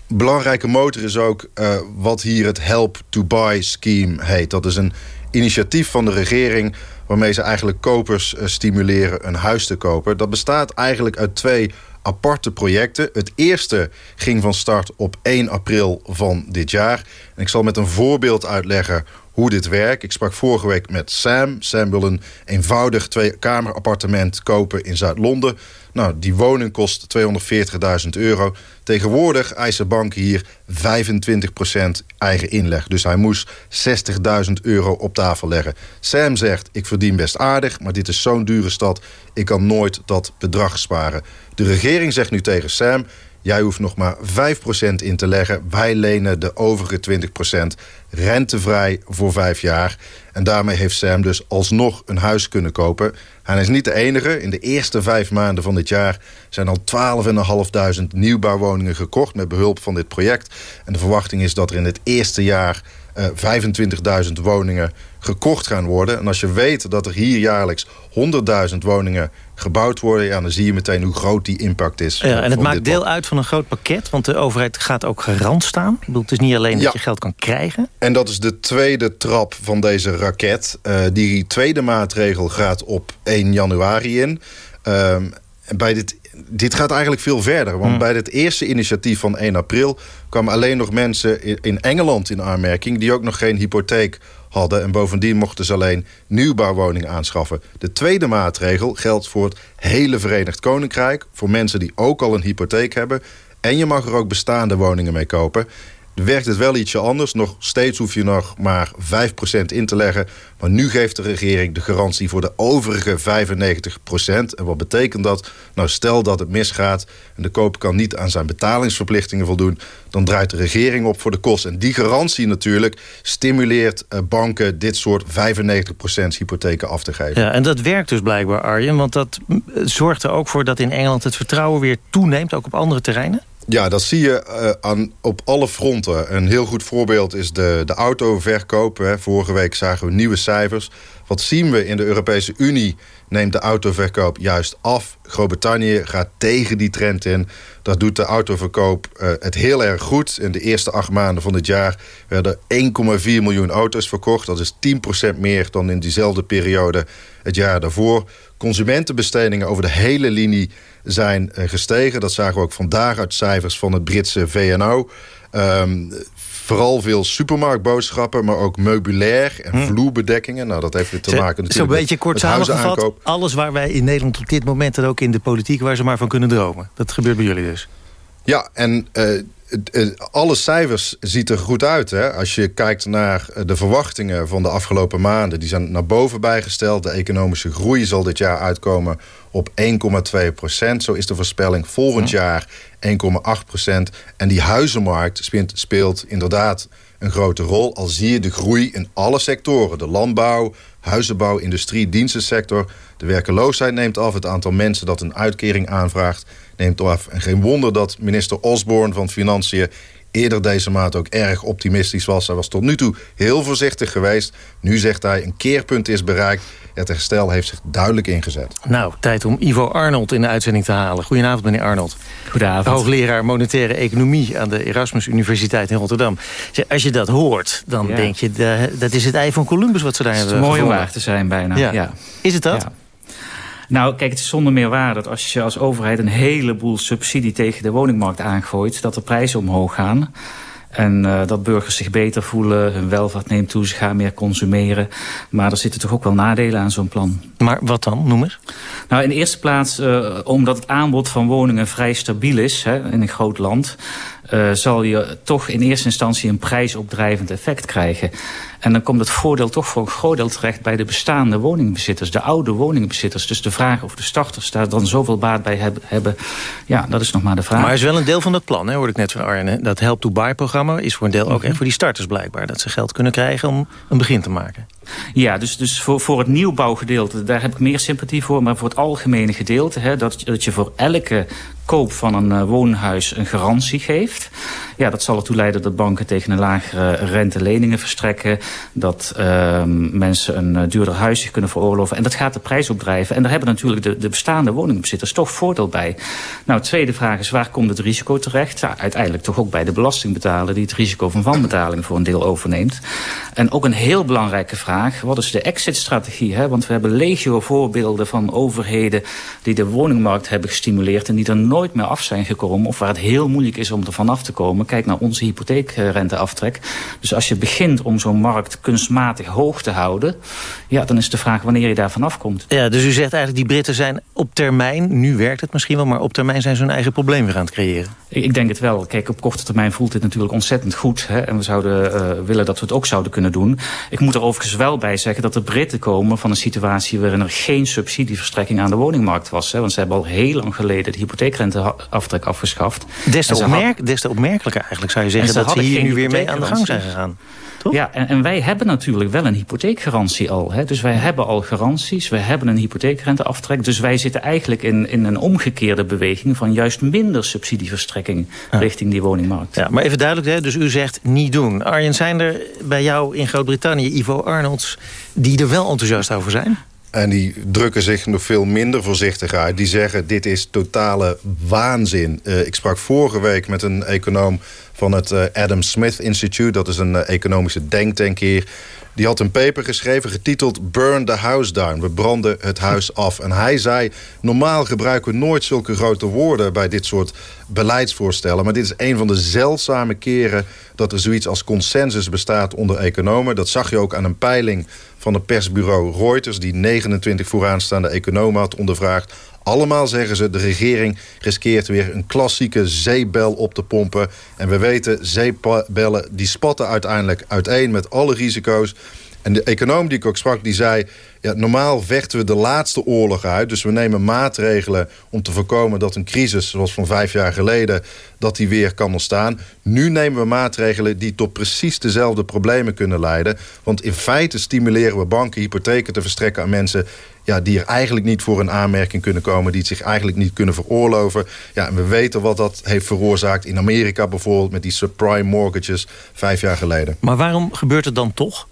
belangrijke motor is ook uh, wat hier het Help to Buy scheme heet. Dat is een initiatief van de regering waarmee ze eigenlijk kopers uh, stimuleren een huis te kopen. Dat bestaat eigenlijk uit twee aparte projecten. Het eerste ging van start op 1 april van dit jaar. En ik zal met een voorbeeld uitleggen hoe dit werkt. Ik sprak vorige week met Sam. Sam wil een eenvoudig twee-kamer appartement kopen in Zuid-Londen. Nou, die woning kost 240.000 euro. Tegenwoordig eisen banken hier 25% eigen inleg. Dus hij moest 60.000 euro op tafel leggen. Sam zegt, ik verdien best aardig, maar dit is zo'n dure stad. Ik kan nooit dat bedrag sparen. De regering zegt nu tegen Sam... Jij hoeft nog maar 5% in te leggen. Wij lenen de overige 20% rentevrij voor vijf jaar. En daarmee heeft Sam dus alsnog een huis kunnen kopen. Hij is niet de enige. In de eerste vijf maanden van dit jaar zijn al 12.500 nieuwbouwwoningen gekocht... met behulp van dit project. En de verwachting is dat er in het eerste jaar uh, eh, 25.000 woningen gekocht gaan worden. En als je weet dat er hier jaarlijks 100.000 woningen gebouwd worden... Ja, dan zie je meteen hoe groot die impact is. Ja, en het maakt deel uit van een groot pakket... want de overheid gaat ook garant staan. Ik bedoel, het is niet alleen ja. dat je geld kan krijgen. En dat is de tweede trap van deze raket. Uh, die tweede maatregel gaat op 1 januari in. Um, bij dit dit gaat eigenlijk veel verder. Want mm. bij het eerste initiatief van 1 april... kwamen alleen nog mensen in Engeland in aanmerking... die ook nog geen hypotheek hadden. En bovendien mochten ze alleen nieuwbouwwoningen aanschaffen. De tweede maatregel geldt voor het hele Verenigd Koninkrijk... voor mensen die ook al een hypotheek hebben. En je mag er ook bestaande woningen mee kopen werkt het wel ietsje anders. Nog steeds hoef je nog maar 5% in te leggen. Maar nu geeft de regering de garantie voor de overige 95%. En wat betekent dat? Nou, stel dat het misgaat en de koper kan niet aan zijn betalingsverplichtingen voldoen... dan draait de regering op voor de kosten. En die garantie natuurlijk stimuleert eh, banken dit soort 95% hypotheken af te geven. Ja, en dat werkt dus blijkbaar, Arjen. Want dat mm, zorgt er ook voor dat in Engeland het vertrouwen weer toeneemt, ook op andere terreinen? Ja, dat zie je uh, aan, op alle fronten. Een heel goed voorbeeld is de, de autoverkoop. Hè. Vorige week zagen we nieuwe cijfers. Wat zien we in de Europese Unie? Neemt de autoverkoop juist af. Groot-Brittannië gaat tegen die trend in. Dat doet de autoverkoop uh, het heel erg goed. In de eerste acht maanden van dit jaar werden 1,4 miljoen auto's verkocht. Dat is 10% meer dan in diezelfde periode het jaar daarvoor. Consumentenbestedingen over de hele linie zijn uh, gestegen. Dat zagen we ook vandaag uit cijfers van het Britse VNO. Um, vooral veel supermarktboodschappen, maar ook meubilair en hm. vloerbedekkingen. Nou, dat heeft weer te maken natuurlijk Zo'n beetje kort samengevat, alles waar wij in Nederland op dit moment... en ook in de politiek waar ze maar van kunnen dromen. Dat gebeurt bij jullie dus. Ja, en uh, alle cijfers ziet er goed uit. Hè? Als je kijkt naar de verwachtingen van de afgelopen maanden... die zijn naar boven bijgesteld. De economische groei zal dit jaar uitkomen op 1,2 procent. Zo is de voorspelling volgend jaar 1,8 procent. En die huizenmarkt speelt, speelt inderdaad een grote rol. Al zie je de groei in alle sectoren. De landbouw, huizenbouw, industrie, dienstensector. De werkeloosheid neemt af. Het aantal mensen dat een uitkering aanvraagt neemt af. En geen wonder dat minister Osborne van Financiën eerder deze maand ook erg optimistisch was. Hij was tot nu toe heel voorzichtig geweest. Nu zegt hij een keerpunt is bereikt. Het herstel heeft zich duidelijk ingezet. Nou, tijd om Ivo Arnold in de uitzending te halen. Goedenavond, meneer Arnold. Goedenavond. Hoogleraar monetaire economie aan de Erasmus Universiteit in Rotterdam. Als je dat hoort, dan denk je... dat is het ei van Columbus wat ze daar hebben Het is mooi om waar te zijn bijna. Ja. Ja. Is het dat? Ja. Nou, kijk, het is zonder meer waar dat als je als overheid een heleboel subsidie tegen de woningmarkt aangooit, dat de prijzen omhoog gaan. En eh, dat burgers zich beter voelen, hun welvaart neemt toe, ze gaan meer consumeren. Maar er zitten toch ook wel nadelen aan zo'n plan. Maar wat dan? Noem eens. Nou, in de eerste plaats, eh, omdat het aanbod van woningen vrij stabiel is hè, in een groot land... eh, zal je toch in eerste instantie een prijsopdrijvend effect krijgen. En dan komt het voordeel toch voor een groot deel terecht bij de bestaande woningbezitters, de oude woningbezitters. Dus de vraag of de starters daar dan zoveel baat bij heb- hebben, ja, dat is nog maar de vraag. Maar is wel een deel van dat plan, hè, hoorde ik net van Arjen. Dat Help to Buy-programma is voor een deel ook Mhm. echt voor die starters blijkbaar. Dat ze geld kunnen krijgen om een begin te maken. Ja, dus, dus voor, voor het nieuwbouwgedeelte, daar heb ik meer sympathie voor. Maar voor het algemene gedeelte, hè, dat, dat je voor elke koop van een eh, woonhuis een garantie geeft. Ja, dat zal ertoe leiden dat banken tegen een lagere rente leningen verstrekken. Dat ehm, mensen een eh, duurder huis zich kunnen veroorloven. En dat gaat de prijs opdrijven. En daar hebben natuurlijk de, de bestaande woningbezitters toch voordeel bij. Nou, tweede vraag is, waar komt het risico terecht? Uiteindelijk toch ook bij de belastingbetaler... die het risico van wanbetaling voor een deel overneemt. En ook een heel belangrijke vraag, wat is de exit-strategie? Want we hebben legio voorbeelden van overheden... die de woningmarkt hebben gestimuleerd... en die er nooit meer af zijn gekomen... of waar het heel moeilijk is om er vanaf te komen. Kijk naar onze hypotheekrenteaftrek. Dus als je begint om zo'n markt kunstmatig hoog te houden... ja, dan is de vraag wanneer je daar vanaf komt. Ja, dus u zegt eigenlijk die Britten zijn op termijn... nu werkt het misschien wel, maar op termijn zijn ze hun eigen probleem weer aan het creëren. Ik, denk het wel. Kijk, op korte termijn voelt dit natuurlijk ontzettend goed. Hè? En we zouden eh, willen dat we het ook zouden kunnen doen. Ik moet er overigens wel bij zeggen dat de Britten komen van een situatie... waarin er geen subsidieverstrekking aan de woningmarkt was. Hè? Want ze hebben al heel lang geleden de hypotheekrenteaftrek afgeschaft. Des te, had- opmerk, des te eigenlijk zou je en zeggen... ze dat ze hier nu weer mee aan de gang zijn gegaan. Ja, en, en wij hebben natuurlijk wel een hypotheekgarantie al. Hè? Dus wij hebben al garanties, we hebben een hypotheekrenteaftrek. Dus wij zitten eigenlijk in, in een omgekeerde beweging... van juist minder subsidieverstrekking richting die woningmarkt. Ja, maar even duidelijk, hè? dus u zegt niet doen. Arjen, zijn er bij jou in Groot-Brittannië, Ivo Arnolds... die er wel enthousiast over zijn? En die drukken zich nog veel minder voorzichtig uit. Die zeggen, dit is totale waanzin. Eh, ik sprak vorige week met een econoom van het eh, Adam Smith Institute. Dat is een eh, economische denktank hier. Die had een paper geschreven getiteld Burn the House Down. We branden het huis af. En hij zei, normaal gebruiken we nooit zulke grote woorden... bij dit soort beleidsvoorstellen. Maar dit is een van de zeldzame keren... dat er zoiets als consensus bestaat onder economen. Dat zag je ook aan een peiling van het persbureau Reuters... die 29 vooraanstaande economen had ondervraagd. Allemaal zeggen ze, de regering riskeert weer een klassieke zeebel op te pompen. En we weten, zeebellen die spatten uiteindelijk uiteen met alle risico's. En de econoom die ik ook sprak, die zei... Ja, normaal vechten we de laatste oorlog uit. Dus we nemen maatregelen om te voorkomen dat een crisis... zoals van vijf jaar geleden, dat die weer kan ontstaan. Nu nemen we maatregelen die tot precies dezelfde problemen kunnen leiden. Want in feite stimuleren we banken hypotheken te verstrekken aan mensen... Ja, die er eigenlijk niet voor een aanmerking kunnen komen... die het zich eigenlijk niet kunnen veroorloven. Ja, en we weten wat dat heeft veroorzaakt in Amerika bijvoorbeeld... met die subprime mortgages vijf jaar geleden. Maar waarom gebeurt het dan toch?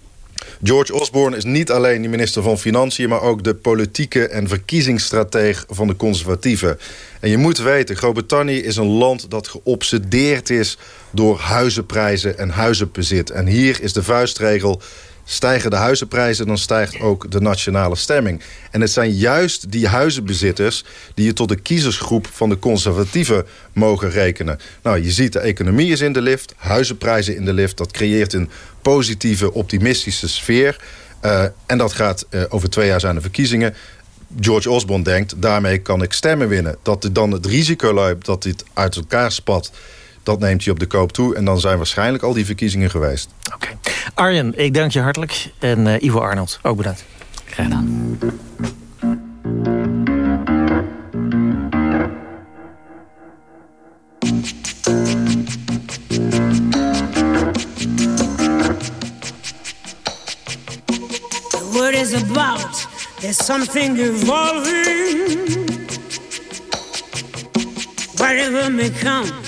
George Osborne is niet alleen de minister van Financiën... maar ook de politieke en verkiezingsstrateeg van de conservatieven. En je moet weten, Groot-Brittannië is een land dat geobsedeerd is... door huizenprijzen en huizenbezit. En hier is de vuistregel... Stijgen de huizenprijzen, dan stijgt ook de nationale stemming. En het zijn juist die huizenbezitters... die je tot de kiezersgroep van de conservatieven mogen rekenen. Nou, je ziet, de economie is in de lift, huizenprijzen in de lift. Dat creëert een positieve, optimistische sfeer. Uh, en dat gaat uh, over twee jaar zijn de verkiezingen. George Osborne denkt, daarmee kan ik stemmen winnen. Dat dan het risico loopt dat dit uit elkaar spat... Dat neemt hij op de koop toe. En dan zijn waarschijnlijk al die verkiezingen geweest. Oké. Arjen, ik dank je hartelijk. En eh, Ivo Arnold, ook bedankt. Graag gedaan. Is about. There's something evolving. Whatever may come.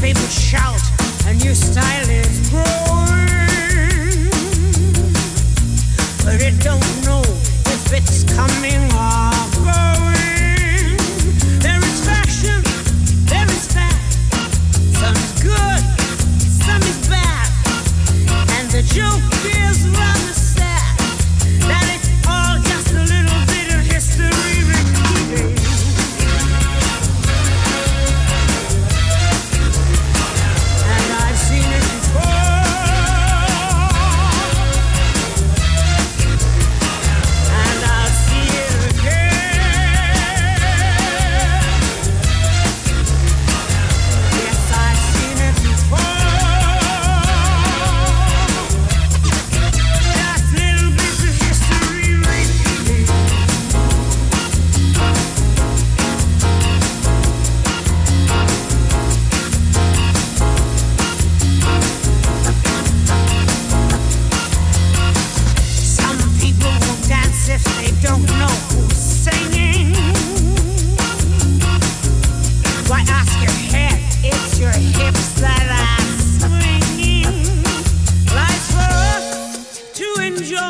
Newspapers shout, a new style is growing, but it don't know if it's coming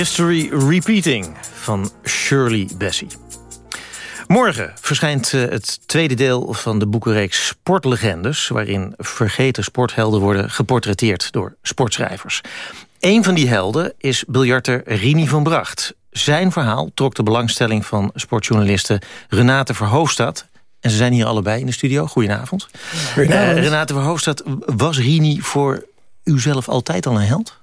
History Repeating van Shirley Bassey. Morgen verschijnt eh, het tweede deel van de boekenreeks Sportlegendes... waarin vergeten sporthelden worden geportretteerd door sportschrijvers. Een van die helden is biljarter Rini van Bracht. Zijn verhaal trok de belangstelling van sportjournaliste Renate Verhoofdstad... En ze zijn hier allebei in de studio. Goedenavond. Goedenavond. Eh, Renate Verhoofdstad, was Rini voor uzelf altijd al een held?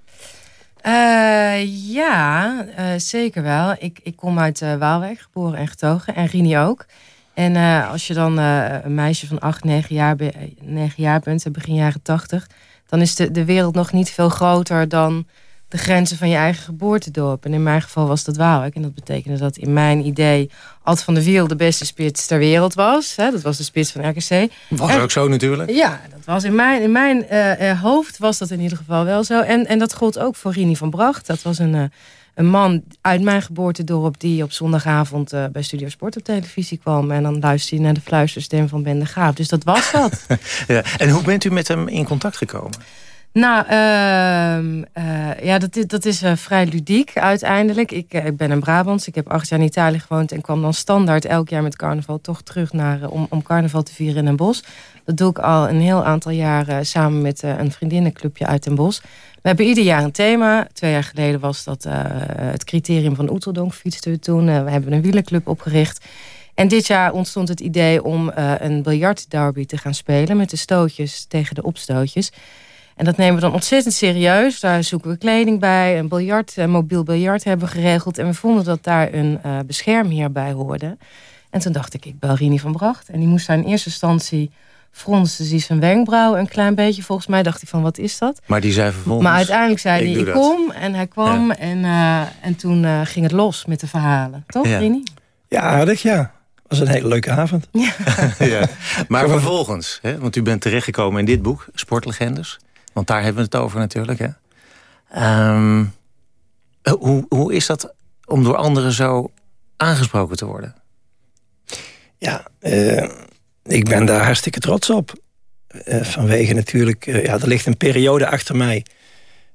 Eh, ja, eh, zeker wel. Ik, ik kom uit eh, Waalwijk, geboren en getogen. En Rini ook. En als je dan een meisje van acht, negen jaar, be- negen jaar bent, begin jaren tachtig... dan is de, de wereld nog niet veel groter dan de grenzen van je eigen geboortedorp. En in mijn geval was dat Waalwijk. En dat betekende dat in mijn idee Ad van der Wiel de beste spits ter wereld was. Hè? Dat was de spits van RKC. Was En- ook zo natuurlijk. ja, dat was in mijn, in mijn eh, eh, hoofd was dat in ieder geval wel zo. En, en dat gold ook voor Rini van Bracht. Dat was een, eh, een man uit mijn geboortedorp... die op zondagavond bij Studio Sport op televisie kwam. En dan luisterde hij naar de fluisterstem van Ben de Graaf. Dus dat was wat. Ja. En hoe bent u met hem in contact gekomen? Nou, ehm, eh, ja, dat dat is eh, vrij ludiek uiteindelijk. Ik, eh, ik ben een Brabants. Ik heb acht jaar in Italië gewoond en kwam dan standaard elk jaar met carnaval toch terug naar, om, om carnaval te vieren in Den Bosch. Dat doe ik al een heel aantal jaren samen met een vriendinnenclubje uit Den Bosch. We hebben ieder jaar een thema. Twee jaar geleden was dat het criterium van Oeteldonk fietsten we toen. We hebben een wielerclub opgericht. En dit jaar ontstond het idee om een biljartderby te gaan spelen... met de stootjes tegen de opstootjes. En dat nemen we dan ontzettend serieus. Daar zoeken we kleding bij. Een biljart, een mobiel biljart hebben we geregeld. En we vonden dat daar een uh, beschermheer bij hoorde. En toen dacht ik, ik bel Rini van Bracht. En die moest daar in eerste instantie fronste hij zijn wenkbrauw een klein beetje. Volgens mij dacht hij van, wat is dat? Maar die zei vervolgens... Maar uiteindelijk zei hij, ik, ik kom. En hij kwam. Ja. En, uh, en toen uh, ging het los met de verhalen. Toch, ja. Rini? Ja, aardig, ja was een hele leuke avond. Ja. ja. Maar vervolgens, hè, want u bent terechtgekomen in dit boek, Sportlegendes. Want daar hebben we het over natuurlijk. Hè. Um, hoe, hoe is dat om door anderen zo aangesproken te worden? Ja, uh, ik ben daar hartstikke trots op. Uh, vanwege natuurlijk, ja, er ligt een periode achter mij.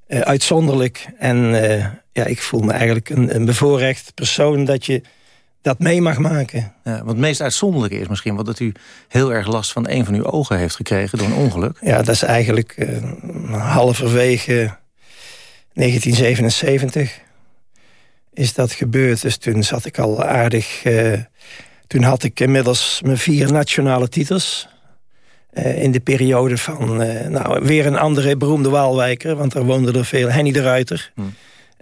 uitzonderlijk. En ja, ik voel me eigenlijk een, een bevoorrecht persoon dat je dat mee mag maken. Ja, want het meest uitzonderlijke is misschien... wat dat u heel erg last van een van uw ogen heeft gekregen door een ongeluk. Ja, dat is eigenlijk uh, halverwege 1977 is dat gebeurd. Dus toen zat ik al aardig... Uh, toen had ik inmiddels mijn vier nationale titels... Uh, in de periode van, nou, weer een andere beroemde Waalwijker... want daar woonde er veel, Henny de Ruiter... Hm.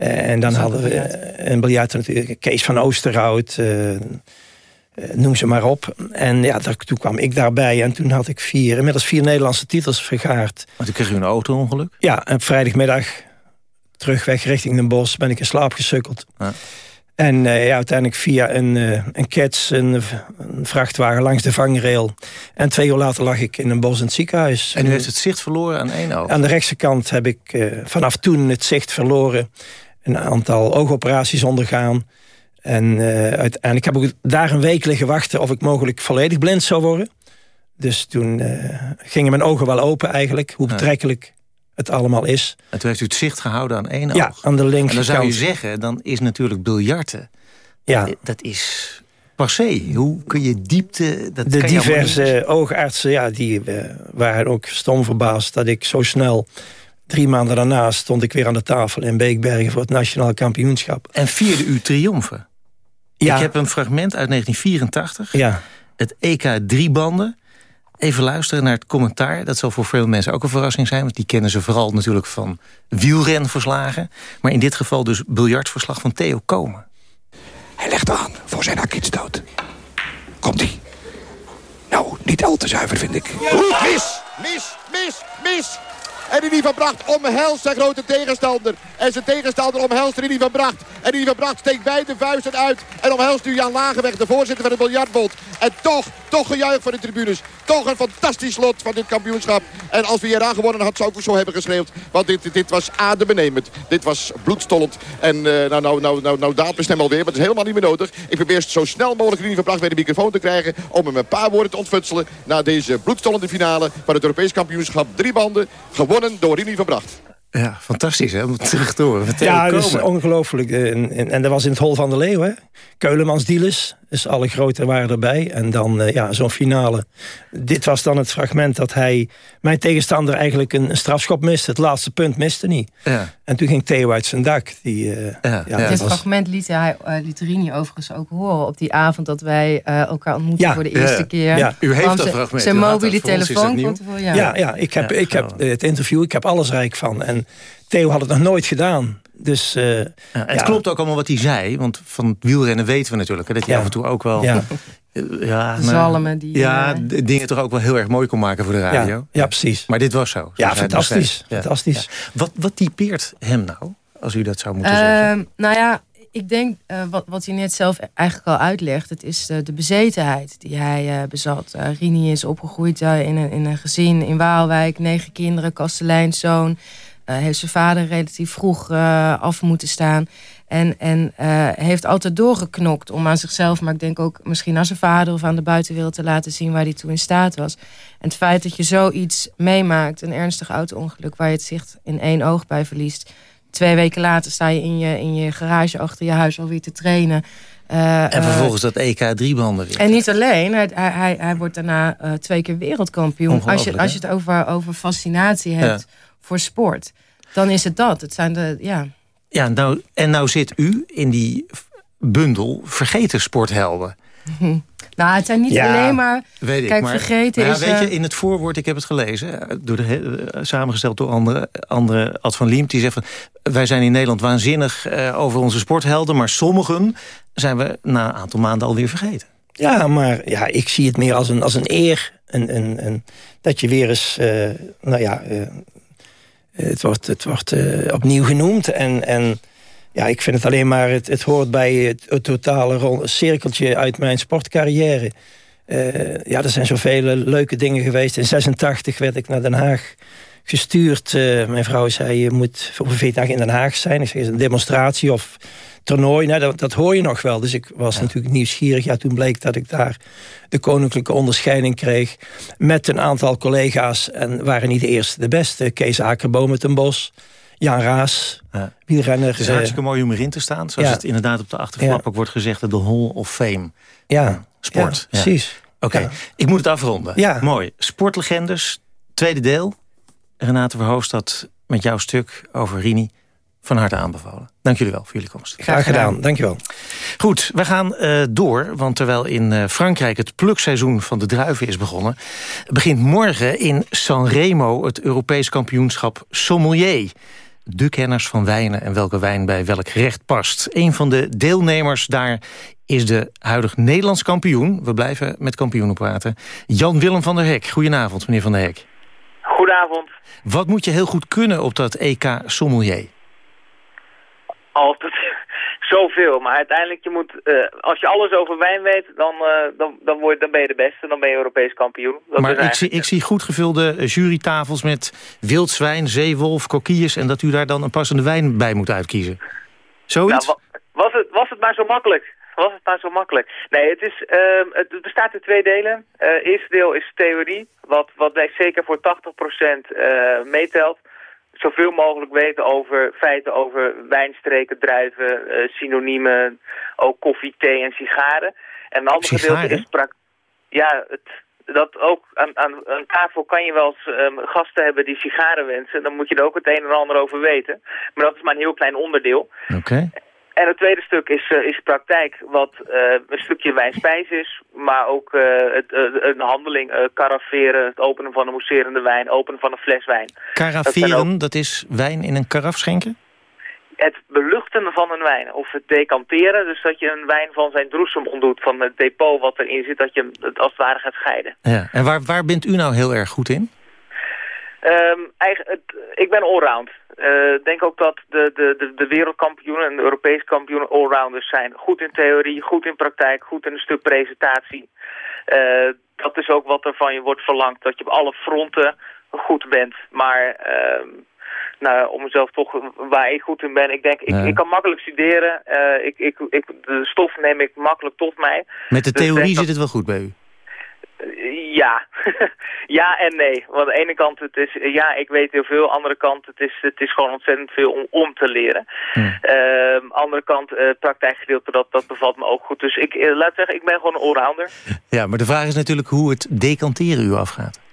Uh, en dan hadden we een biljart natuurlijk, Kees van Oosterhout, uh, uh, noem ze maar op. En ja, daar, toen kwam ik daarbij en toen had ik vier, inmiddels vier Nederlandse titels vergaard. Want toen kreeg u een auto-ongeluk? Ja, en op vrijdagmiddag terugweg richting Den Bosch ben ik in slaap gesukkeld. Ja. En ja, uiteindelijk via een, een kets, een, een, vrachtwagen langs de vangrail. En twee uur later lag ik in een bos in het ziekenhuis. En u heeft het zicht verloren aan één oog? Aan de rechtse kant heb ik vanaf toen het zicht verloren een aantal oogoperaties ondergaan. En uh, uiteindelijk heb ik daar een week liggen wachten... of ik mogelijk volledig blind zou worden. Dus toen uh, gingen mijn ogen wel open eigenlijk. Hoe betrekkelijk het allemaal is. En toen heeft u het zicht gehouden aan één ja, oog? aan de linkerkant. En dan zou je zeggen, dan is natuurlijk biljarten... Ja. Dat is passé. Hoe kun je diepte... Dat de kan diverse oogartsen, ja, die uh, waren ook stom verbaasd... dat ik zo snel Drie maanden daarna stond ik weer aan de tafel in Beekbergen... voor het nationaal kampioenschap. En vierde u triomfen. Ja. Ik heb een fragment uit 1984. Ja. Het EK drie banden. Even luisteren naar het commentaar. Dat zal voor veel mensen ook een verrassing zijn. Want die kennen ze vooral natuurlijk van wielrenverslagen. Maar in dit geval dus biljartverslag van Theo Komen. Hij legt aan voor zijn akkietsdood. Komt-ie. Nou, niet al te zuiver vind ik. Mis, mis, mis, mis. En Rini van Bracht omhelst zijn grote tegenstander. En zijn tegenstander omhelst Rini van Bracht. En Rini van Bracht steekt beide vuisten uit. En omhelst nu Jan Lagenweg, de voorzitter van het biljartbond. En toch, toch gejuich van de tribunes. Toch een fantastisch slot van dit kampioenschap. En als we hier aan gewonnen had, zou ik ook zo hebben geschreeuwd. Want dit, dit was adembenemend. Dit was bloedstollend. En uh, nou, nou, nou, nou, nou daalt mijn stem alweer. Maar het is helemaal niet meer nodig. Ik probeer zo snel mogelijk Rini van Bracht bij de microfoon te krijgen. Om hem een paar woorden te ontfutselen. Na deze bloedstollende finale van het Europees kampioenschap. Drie banden. Gewonnen door Rini van Bracht. Ja, fantastisch hè, om terug te horen. Ja, dat is ongelooflijk. En, en, en, dat was in het Hol van de Leeuw, hè. Keulemans Dielis, dus alle grote waren erbij. En dan uh, ja, zo'n finale. Dit was dan het fragment dat hij... mijn tegenstander eigenlijk een, een strafschop miste. Het laatste punt miste niet. Ja. En toen ging Theo uit zijn dak. Die, uh, ja, ja, Dit was... fragment liet, hij, uh, liet Rini overigens ook horen... op die avond dat wij elkaar ontmoetten voor de eerste keer. Ja. U heeft dat fragment. Zijn mobiele telefoon komt ervoor. Ja, ja, ja, ik heb, ik heb het interview, ik heb alles rijk van. En Theo had het nog nooit gedaan. Dus, uh, ja, het ja. klopt ook allemaal wat hij zei. Want van wielrennen weten we natuurlijk. Hè, dat hij ja. af en toe ook wel... Ja. ja, nou, Zalmen die... Ja, uh, dingen toch ook wel heel erg mooi kon maken voor de radio. Ja, ja precies. Maar dit was zo. Ja, fantastisch. fantastisch. Wat, wat typeert hem nou? Als u dat zou moeten uh, zeggen. Nou ja, ik denk uh, wat, wat hij net zelf eigenlijk al uitlegt. Het is de, de bezetenheid die hij uh, bezat. Uh, Rini is opgegroeid in, een, in een gezin in Waalwijk. Negen kinderen, kastelijnszoon. Heeft zijn vader relatief vroeg af moeten staan. En, en heeft altijd doorgeknokt om aan zichzelf... maar ik denk ook misschien aan zijn vader of aan de buitenwereld... te laten zien waar hij toe in staat was. En het feit dat je zoiets meemaakt, een ernstig auto-ongeluk... waar je het zicht in één oog bij verliest... Twee weken later sta je in je, in je garage achter je huis alweer te trainen. Uh, en vervolgens dat EK-3-banden weer. En niet alleen, hij, hij, hij wordt daarna uh, twee keer wereldkampioen. Als je, als je het over, over fascinatie hebt ja. Voor sport. Dan is het dat. Het zijn de, ja. Ja, nou, en nou zit u in die bundel vergeten sporthelden. Nou, het zijn niet Ja, alleen maar... Weet ik, kijk, maar, vergeten maar is... ja, weet je, eh, in het voorwoord, ik heb het gelezen... eh, Door de, eh, samengesteld door andere, andere Ad van Liemt. Die zegt van, wij zijn in Nederland waanzinnig eh, over onze sporthelden... maar sommigen zijn we na een aantal maanden alweer vergeten. Ja, maar ja, ik zie het meer als een, als een eer. Een, een, een, dat je weer eens, eh, nou ja, eh, het wordt, het wordt eh, opnieuw genoemd. En, en ja, ik vind het alleen maar, het, hoort bij het, totale cirkeltje uit mijn sportcarrière. Eh, ja, er zijn zoveel leuke dingen geweest. In 86 werd ik naar Den Haag gestuurd. Eh, mijn vrouw zei, je moet over vier dagen in Den Haag zijn. Ik zei, een demonstratie of toernooi? Nou, dat, dat hoor je nog wel. Dus ik was natuurlijk nieuwsgierig. Ja, toen bleek dat ik daar de koninklijke onderscheiding kreeg... met een aantal collega's. En waren niet de eerste, de beste. Kees Akerboom met een bos. Jan Raas, Ja. wielrenner. Het is eh, hartstikke mooi om erin te staan. Zoals ja. het inderdaad op de achterflap Ja. ook wordt gezegd... de Hall of Fame. ja, Sport. ja, precies. Oké, ik moet het afronden. Ja. Mooi. Sportlegendes, tweede deel. Renate Verhoofdstad met jouw stuk over Rini. Van harte aanbevolen. Dank jullie wel voor jullie komst. Graag gedaan, dankjewel. Goed, we gaan eh, door. Want terwijl in eh, Frankrijk het plukseizoen van de druiven is begonnen... begint morgen in Sanremo het Europees kampioenschap Sommelier. De kenners van wijnen en welke wijn bij welk gerecht past. Een van de deelnemers daar is de huidig Nederlands kampioen. We blijven met kampioenen praten. Jan-Willem van der Hek. Goedenavond, meneer van der Hek. Goedenavond. Wat moet je heel goed kunnen op dat EK Sommelier? Altijd zoveel. Maar uiteindelijk, je moet, eh, als je alles over wijn weet, dan, eh, dan, dan, word, dan ben je de beste. Dan ben je Europees kampioen. Dat maar ik zie, ik zie goed gevulde eh, jurytafels met wild zwijn, zeewolf, kokkiers... en dat u daar dan een passende wijn bij moet uitkiezen. Zoiets? Nou, wa- was, het, was het maar zo makkelijk? Was het maar zo makkelijk? Nee, het, is, ehm, het bestaat uit twee delen. Eh eerste deel is theorie, wat, wat wij zeker voor 80% eh meetelt. Zoveel mogelijk weten over feiten over wijnstreken, druiven, eh, synoniemen, ook koffie, thee en sigaren. En een ander gedeelte is prak ja, het, dat ook aan, aan, aan tafel kan je wel eens ehm, gasten hebben die sigaren wensen. Dan moet je er ook het een en ander over weten. Maar dat is maar een heel klein onderdeel. Oké. En het tweede stuk is, eh, is praktijk, wat eh, een stukje wijnspijs is, maar ook eh, het, een handeling, carafferen, het openen van een mousserende wijn, openen van een fles wijn. Dat zijn ook Caraveren, dat is wijn in een karaf schenken? het beluchten van een wijn, of het decanteren, dus dat je een wijn van zijn droesem ontdoet, van het depot wat erin zit, dat je het als het ware gaat scheiden. Ja. En waar, waar bent u nou heel erg goed in? Ehm, eigen, het, ik ben allround. Eh, Ik denk ook dat de, de, de, de wereldkampioenen en de Europese kampioenen allrounders zijn. Goed in theorie, goed in praktijk, goed in een stuk presentatie. Eh, dat is ook wat er van je wordt verlangd, dat je op alle fronten goed bent. Maar ehm, nou, om mezelf toch waar ik goed in ben, ik denk, ik, Ja. ik kan makkelijk studeren. Eh, ik, ik, ik, de stof neem ik makkelijk tot mij. Met de Dus theorie zit het wel goed bij u? Ja. ja en nee. Want aan de ene kant, het is, ja, ik weet heel veel. Aan de andere kant, het is, het is gewoon ontzettend veel om, om te leren. Ehm andere kant, eh praktijkgedeelte, dat, dat bevalt me ook goed. Dus ik, eh, laat zeggen, ik ben gewoon een allrounder. Ja, maar de vraag is natuurlijk hoe het decanteren u afgaat.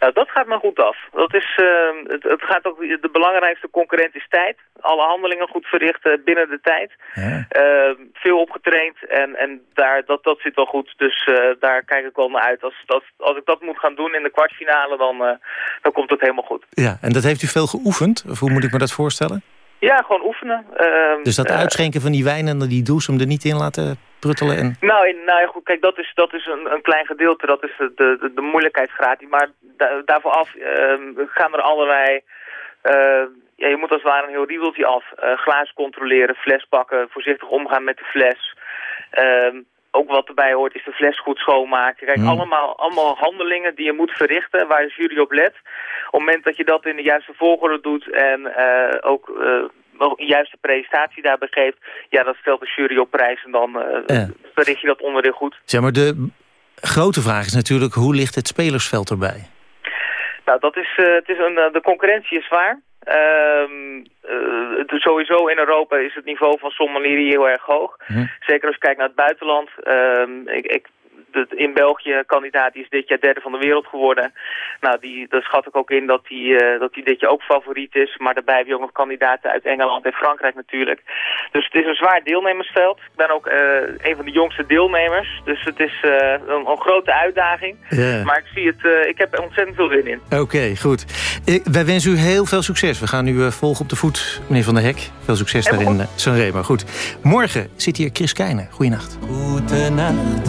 Nou, dat gaat me goed af. Dat is, ehm, het, het gaat ook, de belangrijkste concurrent is tijd. Alle handelingen goed verrichten binnen de tijd. Ehm, veel opgetraind en, en daar, dat, dat zit wel goed. Dus eh, daar kijk ik wel naar uit. Als, als, als ik dat moet gaan doen in de kwartfinale, dan, eh, dan komt het helemaal goed. Ja, en dat heeft u veel geoefend? Of hoe moet ik me dat voorstellen? Ja, gewoon oefenen. Ehm, Dus dat eh, uitschenken van die wijn en die droesem er niet in laten pruttelen? En... Nou, nou ja, goed, kijk, dat is, dat is een, een klein gedeelte. Dat is de, de, de moeilijkheidsgraad. Maar da- daarvoor af ehm, gaan er allerlei... eh, ja, je moet als het ware een heel riedeltje af. Eh, glazen controleren, fles pakken, voorzichtig omgaan met de fles. Ehm, ook wat erbij hoort is de fles goed schoonmaken. Kijk, Hmm. allemaal, allemaal handelingen die je moet verrichten, waar de jury op let. Op het moment dat je dat in de juiste volgorde doet en eh, ook wel een juiste presentatie daarbij geeft, ja, dat stelt de jury op prijs en dan Ja. verricht je dat onderdeel goed. Zeg maar, de grote vraag is natuurlijk, hoe ligt het spelersveld erbij? Nou, dat is, het is een, de concurrentie is zwaar. Ehm, eh, sowieso in Europa is het niveau van sommelier heel erg hoog. Zeker als je kijkt naar het buitenland. Ehm, ik, ik de, in België kandidaat die is dit jaar derde van de wereld geworden. Nou, die, daar schat ik ook in dat die, eh, dat die dit jaar ook favoriet is. Maar daarbij heb je ook nog kandidaten uit Engeland en Frankrijk natuurlijk. Dus het is een zwaar deelnemersveld. Ik ben ook eh, een van de jongste deelnemers. Dus het is eh, een, een grote uitdaging. Ja. Maar ik zie het, eh, ik heb er ontzettend veel zin in. Oké, goed. Ik, wij wensen u heel veel succes. We gaan u eh, volgen op de voet, meneer Van der Hek. Veel succes daar in uh, Sanremo. Goed. Morgen zit hier Chris Keijne. Goeienacht. Gute Nacht,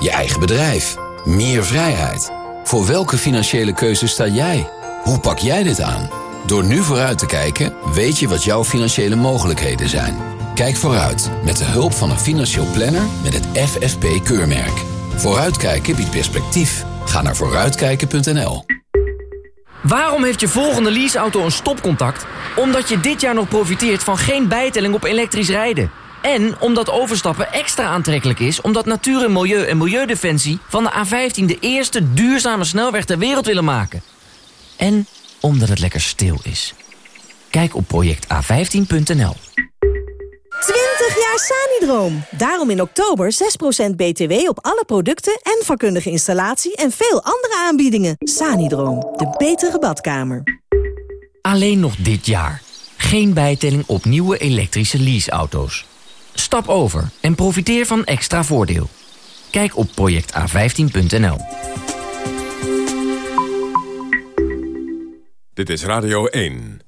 je eigen bedrijf, meer vrijheid. Voor welke financiële keuze sta jij? Hoe pak jij dit aan? Door nu vooruit te kijken, weet je wat jouw financiële mogelijkheden zijn. Kijk vooruit met de hulp van een financieel planner met het FFP-keurmerk. Vooruitkijken biedt perspectief. Ga naar vooruitkijken.nl. Waarom heeft je volgende leaseauto een stopcontact? Omdat je dit jaar nog profiteert van geen bijtelling op elektrisch rijden. En omdat overstappen extra aantrekkelijk is... omdat Natuur en Milieu en Milieudefensie van de A15... de eerste duurzame snelweg ter wereld willen maken. En omdat het lekker stil is. Kijk op projecta15.nl. 20 jaar Sanidroom. Daarom in oktober 6% BTW op alle producten en vakkundige installatie en veel andere aanbiedingen. Sanidroom, de betere badkamer. Alleen nog dit jaar. Geen bijtelling op nieuwe elektrische leaseauto's. Stap over en profiteer van extra voordeel. Kijk op projecta15.nl. Dit is Radio 1.